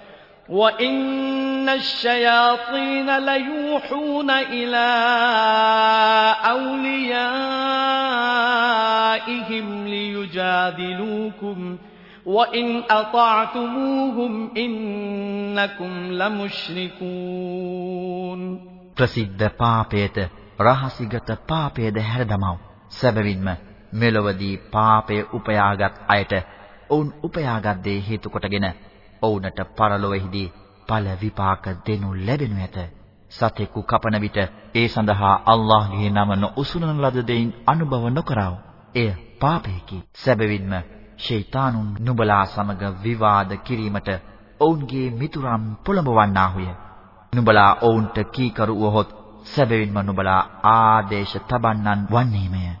وَإِنَّ الشَّيَاطِينَ لَيُوحُونَ إِلَىٰ أَوْلِيَائِهِمْ لِيُجَادِلُوكُمْ وَإِنْ أَطَعْتُمُوهُمْ إِنَّكُمْ لَمُشْرِكُونَ ප්‍රසිද්ධ පාපයට රහසිගත පාපයද හැරදමව් සැබවින්ම මෙලොවදී පාපය උපයාගත් අයට ඔවුන් උපයාගත් දේ හේතු කොටගෙන ඔවුන්ට පරලොවෙහිදී ඵල විපාක දෙනු ලැබෙනු ඇත. සතෙකු කපන විට ඒ සඳහා අල්ලාහ්ගේ නම නොඋසුලන ලද දෙයින් අනුභව නොකරව. එය පාපයකි. සැබවින්ම ෂයිතානුන් නුඹලා සමග විවාද කිරීමට ඔවුන්ගේ මිතුරන් පොළඹවන්නාහුය. නුඹලා ඔවුන්ට කීකරු වූහොත් සැබවින්ම නුඹලා ආදේශ තබන්නන් වන්නේමය.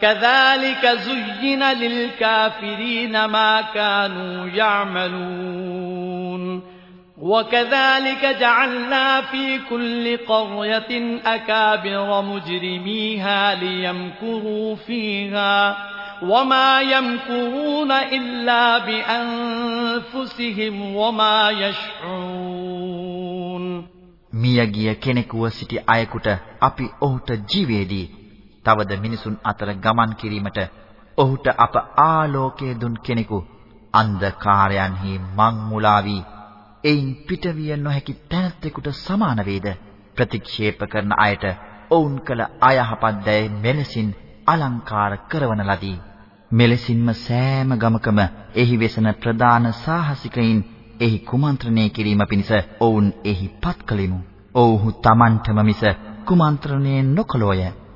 كذلك زين للكافرين ما كانوا يعملون وكذلك جعلنا في كل قرية أكابر مجرميها ليمكروا فيها وما يمكرون إلا بأنفسهم وما يشعرون මියගිය කෙනෙකුව සිටි අයෙකුට අපි ඔහුට ජීවේදී තවද මිනිසුන් අතර ගමන් කිරීමට ඔහුට අප ආලෝකය දුන් කෙනෙකු අන්ධකාරයන්හි මං මුලා වී එයින් පිටවිය නොහැකි තැනැත්තෙකුට සමාන වේද ප්‍රතික්ෂේප කරන අයට ඔවුන් කළ අයහපත් දෑ මෙලෙසින් අලංකාර කරවන ලදී මෙලෙසින්ම සෑම ගමකම එහි වෙසෙන ප්‍රධාන සාහසිකයින් එහි කුමන්ත්‍රණය කිරීම පිණිස ඔවුන් එහි පත් කලෙමු. ඔව්හු Tamanටම මිස කුමන්ත්‍රණය නොකළෝය.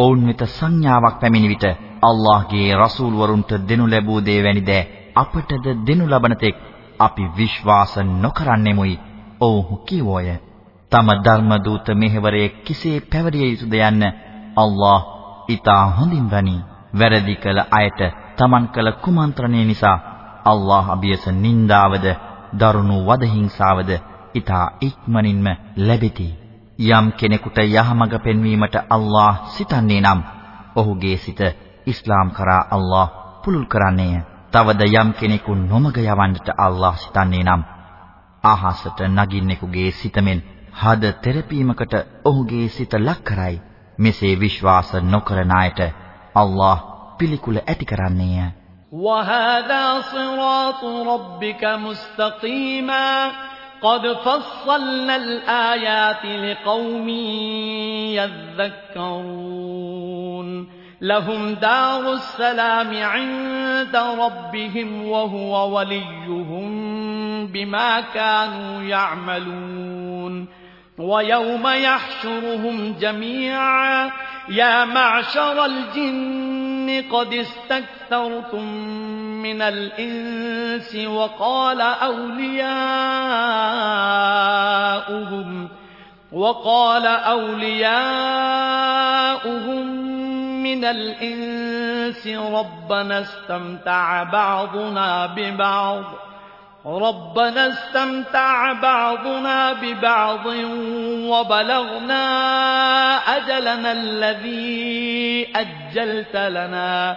ඔවුන් වෙත සංඥාවක් පැමිණි විට අල්ලාහ්ගේ රසූල් වරුන්ට දෙනු ලැබූ දේ වැනි දෑ අපටද දෙනු ලබන තෙක් අපි විශ්වාස නොකරන්නෙමුයි. ඔව්හු කීවෝය. තම ධර්ම දූත මෙහෙවරේ කිසේ පැවරිය යුතුද යන්න අල්ලාහ් ඊතා හොඳින් දනි. වැරදි කළ අයට තමන් කළ කුමන්ත්‍රණය නිසා අල්ලාහ් අභියස නින්දාවද දරුණු වදහිංසාවද ඊතා ඉක්මනින්ම ලැබෙති. යම් කෙනෙකුට යහමඟ පෙන්වීමට අල්ලාහ් සිතන්නේ නම් ඔහුගේ සිත ඉස්ලාම් කරා අල්ලාහ් පුලුල් කරන්නේය. තවද යම් කෙනෙකු නොමග යවන්නට අල්ලාහ් සිතන්නේ නම් ආහසට නගින්නෙකුගේ සිතමෙන් හද තෙරපීමකට ඔහුගේ සිත ලක් කරයි. මෙසේ විශ්වාස නොකරන අයට අල්ලාහ් පිළිකුල ඇති කරන්නේය. وهذا صراط ربك مستقيما قد فصلنا الآيات لقوم يذكرون لهم دار السلام عند ربهم وهو وليهم بما كانوا يعملون ويوم يحشرهم جميعا يا معشر الجن قد استكثرتم من الإنس وقال أولياؤهم وقال أولياؤهم من الإنس ربنا استمتع بعضنا ببعض ربنا استمتع بعضنا ببعض وبلغنا أجلنا الذي أجلت لنا.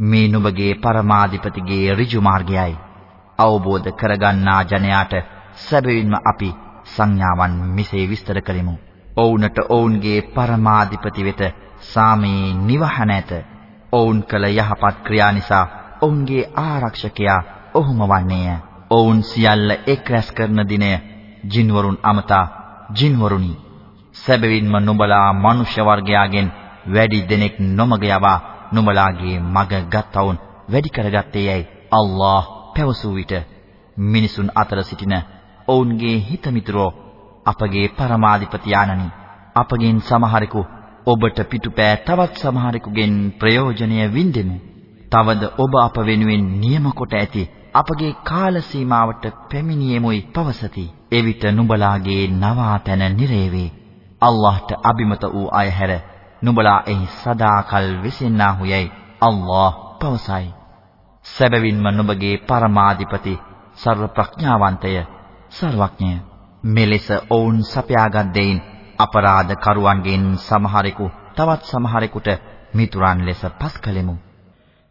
මේ නුඹගේ පරමාධිපතිගේ ඍජු මාර්ගයයි අවබෝධ කරගන්නා ජනයාට සැබවින්ම අපි සංඥාවන් මෙසේ විස්තර කරමු. ඔවුන්ට ඔවුන්ගේ පරමාධිපති වෙත සාමේ නිවහන ඇත. ඔවුන් කළ යහපත් ක්‍රියා නිසා ඔවුන්ගේ ආරක්ෂකයා ඔහුම වන්නේය. ඔවුන් සියල්ල එක් රැස් කරන දිනය ජින්වරුන් අමතා ජින්වරුනි. සැබවින්ම නුඹලා මනුෂ්‍ය වර්ගයාගෙන් වැඩි දෙනෙක් නොමග යවා නුඹලාගේ මග ගත්වුන් වැඩි කරගත්තේ යයි අල්ලාහ් පැවසූ විට මිනිසුන් අතර සිටින ඔවුන්ගේ හිතමිතුරෝ අපගේ පරමාධිපති ආනනි අපගෙන් සමහරෙකු ඔබට පිටුපෑ තවත් සමහරෙකුගෙන් ප්‍රයෝජනය වින්දෙමු. තවද ඔබ අප වෙනුවෙන් නියම කොට ඇති අපගේ කාල සීමාවට පැමිණියෙමුයි පවසති. එවිට නුඹලාගේ නවාතැන නිරේවේ. අල්ලාහ්ට අබිමත වූ අය හැර නුඹලා එහි සදාකල් විසින්නාහු යයි අල්ලාහ් පවසයි. සැබවින්ම නුඹගේ පරමාධිපති සර්ව ප්‍රඥාවන්තය සර්වඥය. මෙලෙස ඔවුන් සපයාගත් දෙයින් අපරාධ කරුවන්ගෙන් සමහරෙකු තවත් සමහරෙකුට මිතුරන් ලෙස පස් කලෙමු.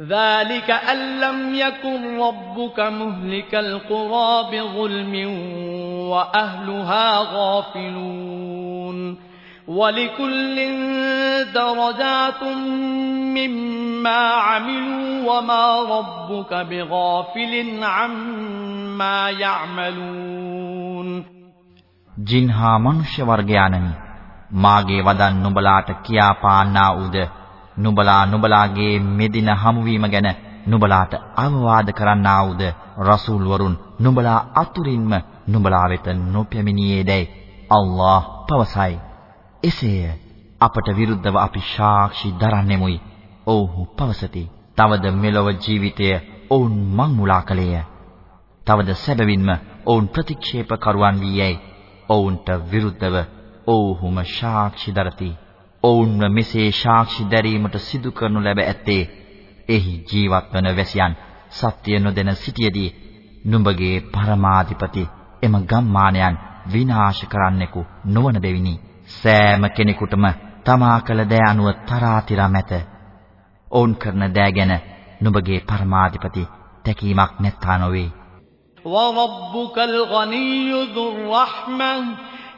ذلك أن لم يكن ربك مهلك القرى بظلم وأهلها غافلون وَلِكُلٍّ دَرَجَاتٌ مِّمَّا عَمِلُوا وَمَا رَبُّكَ بِغَافِلٍ عَمَّا يَعْمَلُونَ ජින්හා මනුෂ්‍ය වර්ගයානනි මාගේ වදන් නුඹලාට කියා පාන්නා උද නුඹලා නුඹලාගේ මෙදින හමුවීම ගැන නුඹලාට අවවාද කරන්නා උද රසූල් වරුන් නුඹලා අතුරින්ම නුඹලා වෙත නොපැමිණියේදයි අල්ලාහ් පවසයි එසේය. අපට විරුද්ධව අපි සාක්ෂි දරන්නෙමුයි. ඔව්හු පවසති. තවද මෙලොව ජීවිතය ඔවුන් මං මුලා කළේය. තවද සැබවින්ම ඔවුන් ප්‍රතික්ෂේප කරුවන් වී යයි. ඔවුන්ට විරුද්ධව ඔව්හුම සාක්ෂි දරති. ඔවුන්ව මෙසේ සාක්ෂි දැරීමට සිදු කරනු ලැබ ඇත්තේ එහි ජීවත් වන වැසියන් සත්‍ය නොදැන සිටියේදී නුඹගේ පරමාධිපති එම ගම්මානයන් විනාශ කරන්නෙකු නොවන බැවිනි. සෑම කෙනෙකුටම තමා කළ දෑ අනුව තරාතිරම් ඇත. ඔවුන් කරන දෑ ගැන නුඹගේ පරමාධිපති තැකීමක් නැත්තා නොවේ. وَرَبُّكَ الْغَنِيُّ ذُو الرَّحْمَةِ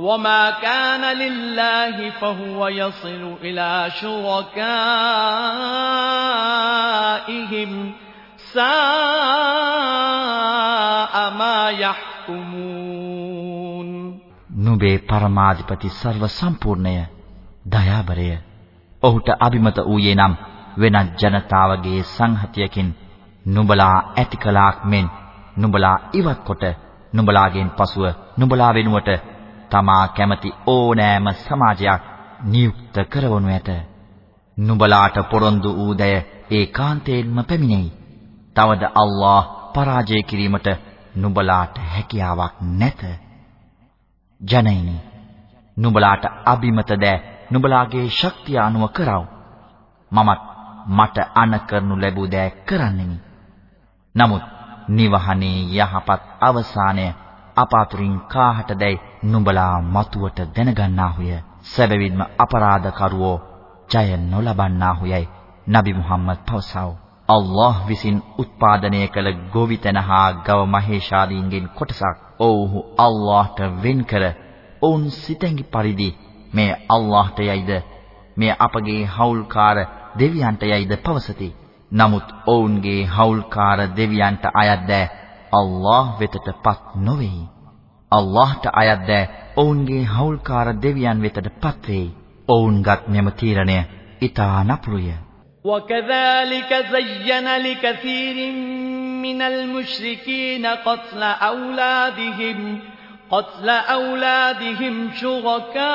وما كان لله فهو يصل إلى شركائهم ساء ما يحكمون නුඹේ පරමාධිපති ਸਰව සම්පූර්ණය දයාබරය. ඔහුට අබිමත වූයේ නම් වෙනත් ජනතාවගේ සංහතියකින් නුඹලා ඇති කලක් මෙන් නුඹලා ඉවත් කොට නුඹලාගෙන් පසුව නුඹලා වෙනුවට තමා කැමති ඕනෑම සමාජයක් නියුක්ත කරවනු ඇත නුඹලාට පොරොන්දු වූ දය ඒකාන්තයෙන්ම පැමිණෙයි තවද අල්ලාහ් පරාජය කිරීමට නුඹලාට හැකියාවක් නැත. ජනයිනි නුඹලාට අබිමත දෑ නුඹලාගේ ශක්තිය අනුව කරව. මමත් මට අන කරනු ලැබූ දෑ කරන්නෙමි. නමුත් නිවහනේ යහපත් අවසානය අපාතුරින් කාහටදයි නුඹලා මතුවට දැනගන්නාහුය. සැබවින්ම අපරාධකරුවෝ ජය නොලබන්නාහුයයි නබි මුහම්මද් පවසව. අල්ලාහ් විසින් උත්පාදනය කළ ගොවිතැන හා ගව මහේෂාදීන්ගෙන් කොටසක් ඔව්හු අල්ලාහ්ට වෙන් කර ඔවුන් සිතැඟි පරිදි මේ අල්ලාහ්ට යයිද මේ අපගේ හවුල්කාර දෙවියන්ට යයිද පවසති. නමුත් ඔවුන්ගේ හවුල්කාර දෙවියන්ට අයත් අල්ලාහ් වෙතටපත් නොවේයි. අල්ලාහ්ට අයත් ඔවුන්ගේ හවුල්කාර දෙවියන් වෙතටපත් වෙයි. ඔවුන්ගත් මෙම තීරණය ඊතා නපුරුය. وكذلك زين لكثير من المشركين قتل أولادهم قتل أولادهم شركاؤهم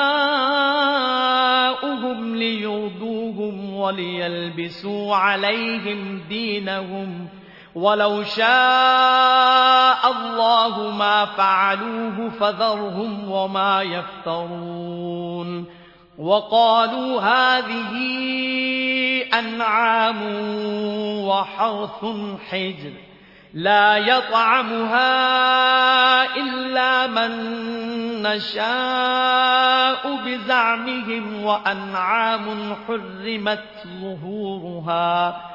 ليردوهم وليلبسوا عليهم دينهم ولو شاء الله ما فعلوه فذرهم وما يفترون. وقالوا هذه أنعام وحرث حجر لا يطعمها إلا من نشاء بزعمهم وأنعام حرمت ظهورها.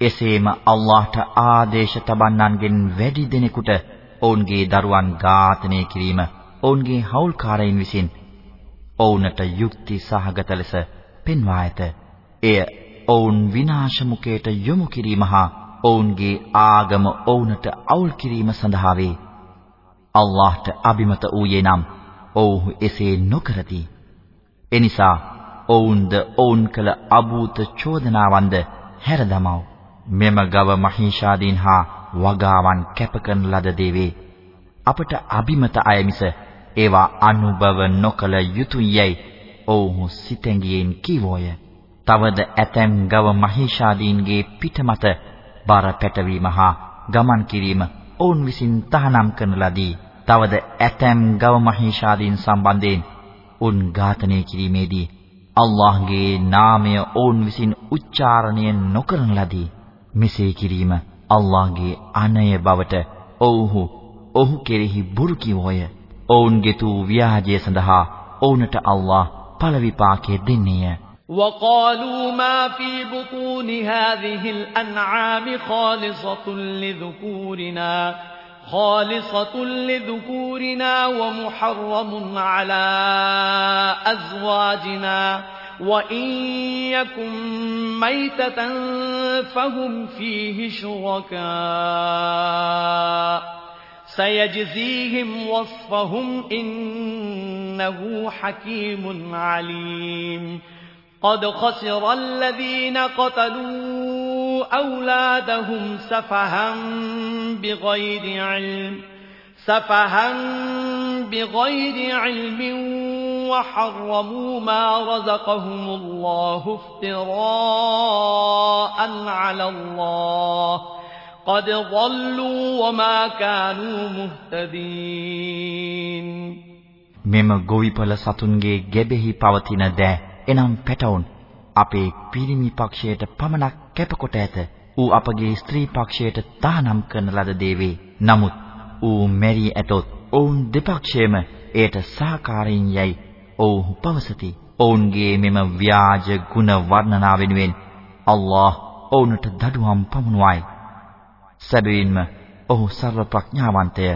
එසේම අල්ලාහට ආදේශ තබන්නන්ගෙන් වැඩි දෙනෙකුට ඔවුන්ගේ දරුවන් ඝාතනය කිරීම ඔවුන්ගේ හවුල්කාරයින් විසින් ඔවුන්ට යුක්ති සහගත ලෙස පෙන්වා ඇත. එය ඔවුන් විනාශ මුඛයට යොමු කිරීම හා ඔවුන්ගේ ආගම ඔවුන්ට අවුල් කිරීම සඳහා වේ. අල්ලාහට අබිමත වූයේ නම් ඔව්හු එසේ නොකරති. එනිසා ඔවුන්ද ඔවුන් කළ අභූත චෝදනාවන්ද හැරදමව්. මෙම ගව මහීෂාදීන් හා වගාවන් කැපකරන ලද දේවේ අපට අබිමත අය මිස ඒවා අනුභව නොකල යුතුයයි ඔවුහු සිතැඟියෙන් කීවෝය. තවද ඇතැම් ගව මහීෂාදීන්ගේ පිටමත බර පැටවීම හා ගමන් කිරීම ඔවුන් විසින් තහනම් කරන ලදී. තවද ඇතැම් ගව මහීෂාදීන් සම්බන්ධයෙන් උන් ඝාතනය කිරීමේදී අල්ලාහ්ගේ නාමය ඔවුන් විසින් උච්චාරණය නොකරන ලදී. මෙසේ කිරීම අල්ලාහ්ගේ අනය බවට ඔව්හු ඔහු කෙරෙහි බුරු කිවෝය. ඔවුන්ගේ තු ව්‍යාජය සඳහා ඔවුන්ට අල්ලාහ් ඵල විපාකයේ දෙන්නේය. وقالوا ما في بطون هذه الأنعام خالصة لذكورنا خالصة لذكورنا ومحرم على أزواجنا وإن يكن ميتة فهم فيه شركاء. سيجزيهم وصفهم إنه حكيم عليم. قد خسر الذين قتلوا أولادهم سفها بغير علم سفها بغير علم وحرموا ما رزقهم الله افتراء على الله قد ضلوا وما كانوا مهتدين මෙම ගොවිපළ සතුන්ගේ ගැබෙහි පවතින දෑ එනම් පැටවුන් අපේ පිරිමි පක්ෂයට පමණක් කැපකොට ඇත. ඌ අපගේ ස්ත්‍රී පක්ෂයට තහනම් කරන ලද දේවේ. නමුත් ඌ මෙරි ඇතොත් ඔවුන් දෙපක්ෂයේම එයට සහකාරීන් යයි ඔවුහු පවසති. ඔවුන්ගේ මෙම ව්‍යාජ ගුණ වර්ණනා වෙනුවෙන් අල්ලාහ් ඔවුන්ට දඩුවම් පමුණුවයි. සැබවින්ම ඔහු සර්ව ප්‍රඥාවන්තය,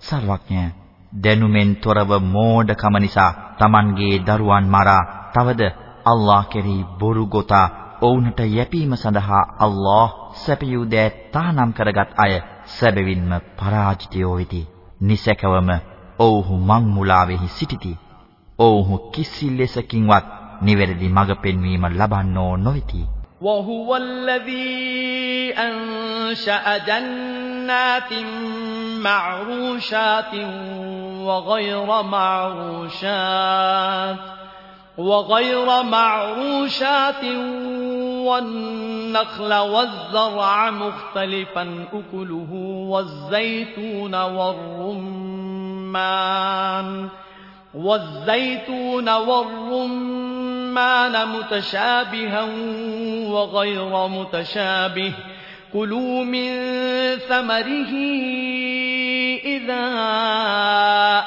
සර්වඥය. දැනුමෙන් තොරව මෝඩකම නිසා Tamanගේ දරුවන් මරා තවද අල්ලාහ් කෙරෙහි බොරු ගොතා ඔවුන්ට යැපීම සඳහා අල්ලාහ් සැපයූ දෑ තහනම් කරගත් අය සැබවින්ම පරාජිතයෝ වෙති. නිසකවම ඔව්හු මං මුලාවෙහි සිටිති. ඔව්හු කිසි ලෙසකින්වත් නිවැරදි මඟ පෙන්වීම ලබන්නෝ නොවිති. وهو الذي أنشأ جنات معروشات وغير معروشات وغير معروشات والنخل والزرع مختلفا أكله والزيتون والرمان والزيتون والرمان متشابها وغير متشابه. كلوا من ثمره إذا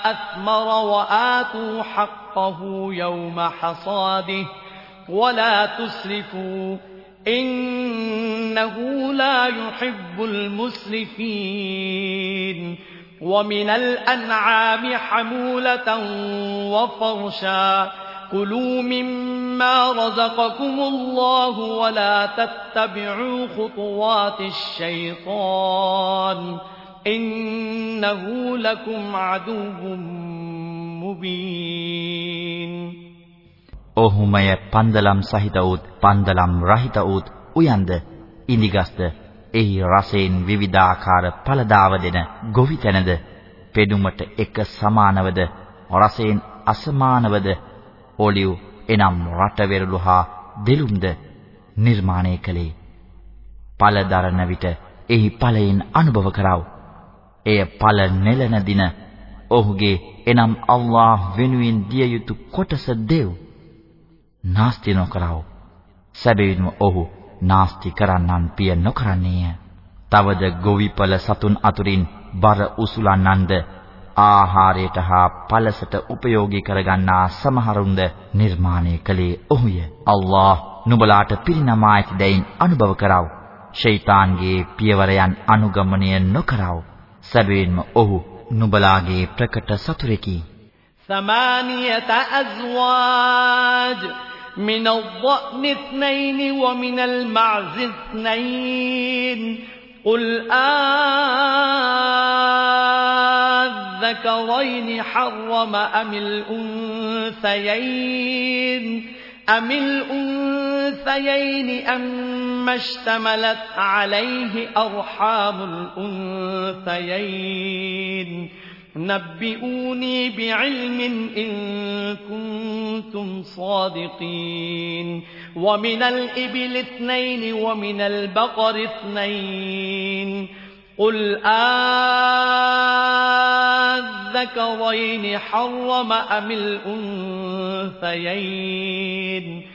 أثمر وآتوا حقه يوم حصاده. ولا تسرفوا إنه لا يحب المسرفين. ومن الأنعام حمولة وفرشا كلوا مما رزقكم الله ولا تتبعوا خطوات الشيطان إنه لكم عدو مبين ඔහුමය පන්දලම් සහිත වූත් පන්දලම් රහිත වූත් උයන්ද ඉනිගස්ද එහි රසයෙන් විවිධාකාර ඵලදාව දෙන ගොවිතැනද පෙනුමට එක සමානවද රසයෙන් අසමානවද ඔලිව් එනම් රටවෙරළු හා දෙලුම්ද නිර්මාණය කළේ ඵල දරන විට එහි ඵලයෙන් අනුභව කරව එය ඵල නෙලන දින ඔහුගේ එනම් අල්ලාහ් වෙනුවෙන් දිය යුතු කොටස දෙව්. නාස්ති නොකරව. සැබවින්ම ඔහු නාස්ති කරන්නන් පිය නොකරන්නේය. තවද ගොවිපල සතුන් අතුරින් බර උසුලන්නන්ද ආහාරයට හා පලසට උපයෝගී කරගන්නා සමහරුන්ද නිර්මාණය කළේ ඔහුය. අල්ලාහ් නුඹලාට පිරිනමා ඇති දැයින් අනුභව කරව. ෂයිතාන්ගේ පියවරයන් අනුගමනය නොකරව. සැබවින්ම ඔහු නුඹලාගේ ප්‍රකට සතුරෙකි. ثمانية أزواج من الضأن اثنين ومن المعز اثنين. قل آذكرين حرم أم الأنثيين؟ أم الأنثيين أم اشتملت عليه أرحام الأنثيين؟ نبئوني بعلم إن كنتم صادقين. ومن الإبل اثنين ومن البقر اثنين. قل آذكرين حرم أم الأنثيين.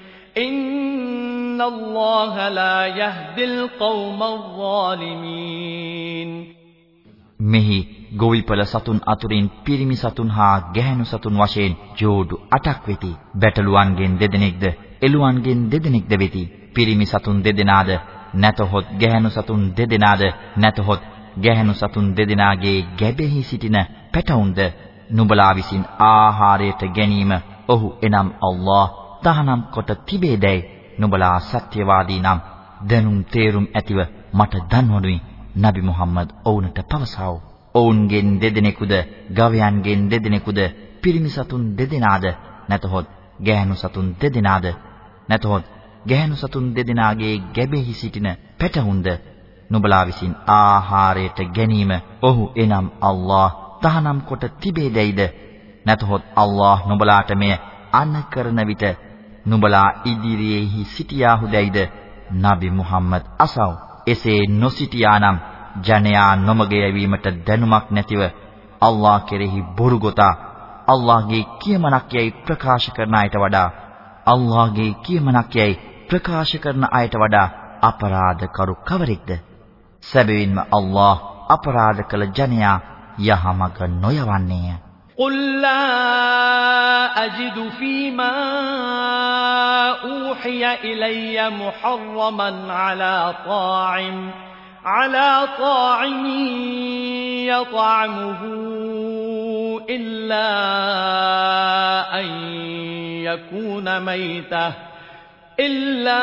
إن الله لا يهدي القوم الظالمين මෙහි ගොවිපළ සතුන් අතුරින් පිරිමි සතුන් හා ගැහැණු සතුන් වශයෙන් ජෝඩු 8ක් වෙති. බැටළුවන්ගෙන් දෙදෙනෙක්ද එළුවන්ගෙන් දෙදෙනෙක්ද වෙති. පිරිමි සතුන් දෙදෙනාද නැතහොත් ගැහැණු සතුන් දෙදෙනාද නැතහොත් ගැහැණු සතුන් දෙදෙනාගේ ගැබෙහි සිටින පැටවුන්ද නුඹලා විසින් ආහාරයට ගැනීම ඔහු එනම් අල්ලාහ් තහනම් කොට තිබේදැයි නුඹලා සත්‍යවාදී නම් දැනුම් තේරුම් ඇතිව මට දන්වනුයි නබි මුහම්මද් ඔවුන්ට පවසව. ඔවුන්ගෙන් දෙදෙනෙකුද ගවයන්ගෙන් දෙදෙනෙකුද පිරිමි සතුන් දෙදෙනාද නැතහොත් ගැහැණු සතුන් දෙදෙනාද නැතහොත් ගැහැණු සතුන් දෙදෙනාගේ ගැබෙහි සිටින පැටහුන්ද නුඹලා විසින් ආහාරයට ගැනීම ඔහු එනම් අල්ලාහ් තහනම් කොට තිබේදැයිද නැතහොත් අල්ලාහ් නුඹලාට මෙය අන කරන විට නුඹලා ඉදිරියේහි සිටියාහුදැයිද නබි මුහම්මද් අසව් එසේ නොසිටියානම් ජනයා නොමග යැවීමට දැනුමක් නැතිව අල්ලාහ් කෙරෙහි බොරු ගොතා අල්ලාහ්ගේ කියමනක් යයි ප්‍රකාශ කරන අයට වඩා අල්ලාහ්ගේ කියමනක් යයි ප්‍රකාශ කරන අයට වඩා අපරාධකරු කවරෙක්ද? සැබවින්ම අල්ලාහ් අපරාධ කළ ජනයා යහමඟ නොයවන්නේය. قل لا أجد فيما أوحي إلي محرما على طاعم على طاعم يطعمه إلا أن يكون ميتة إلا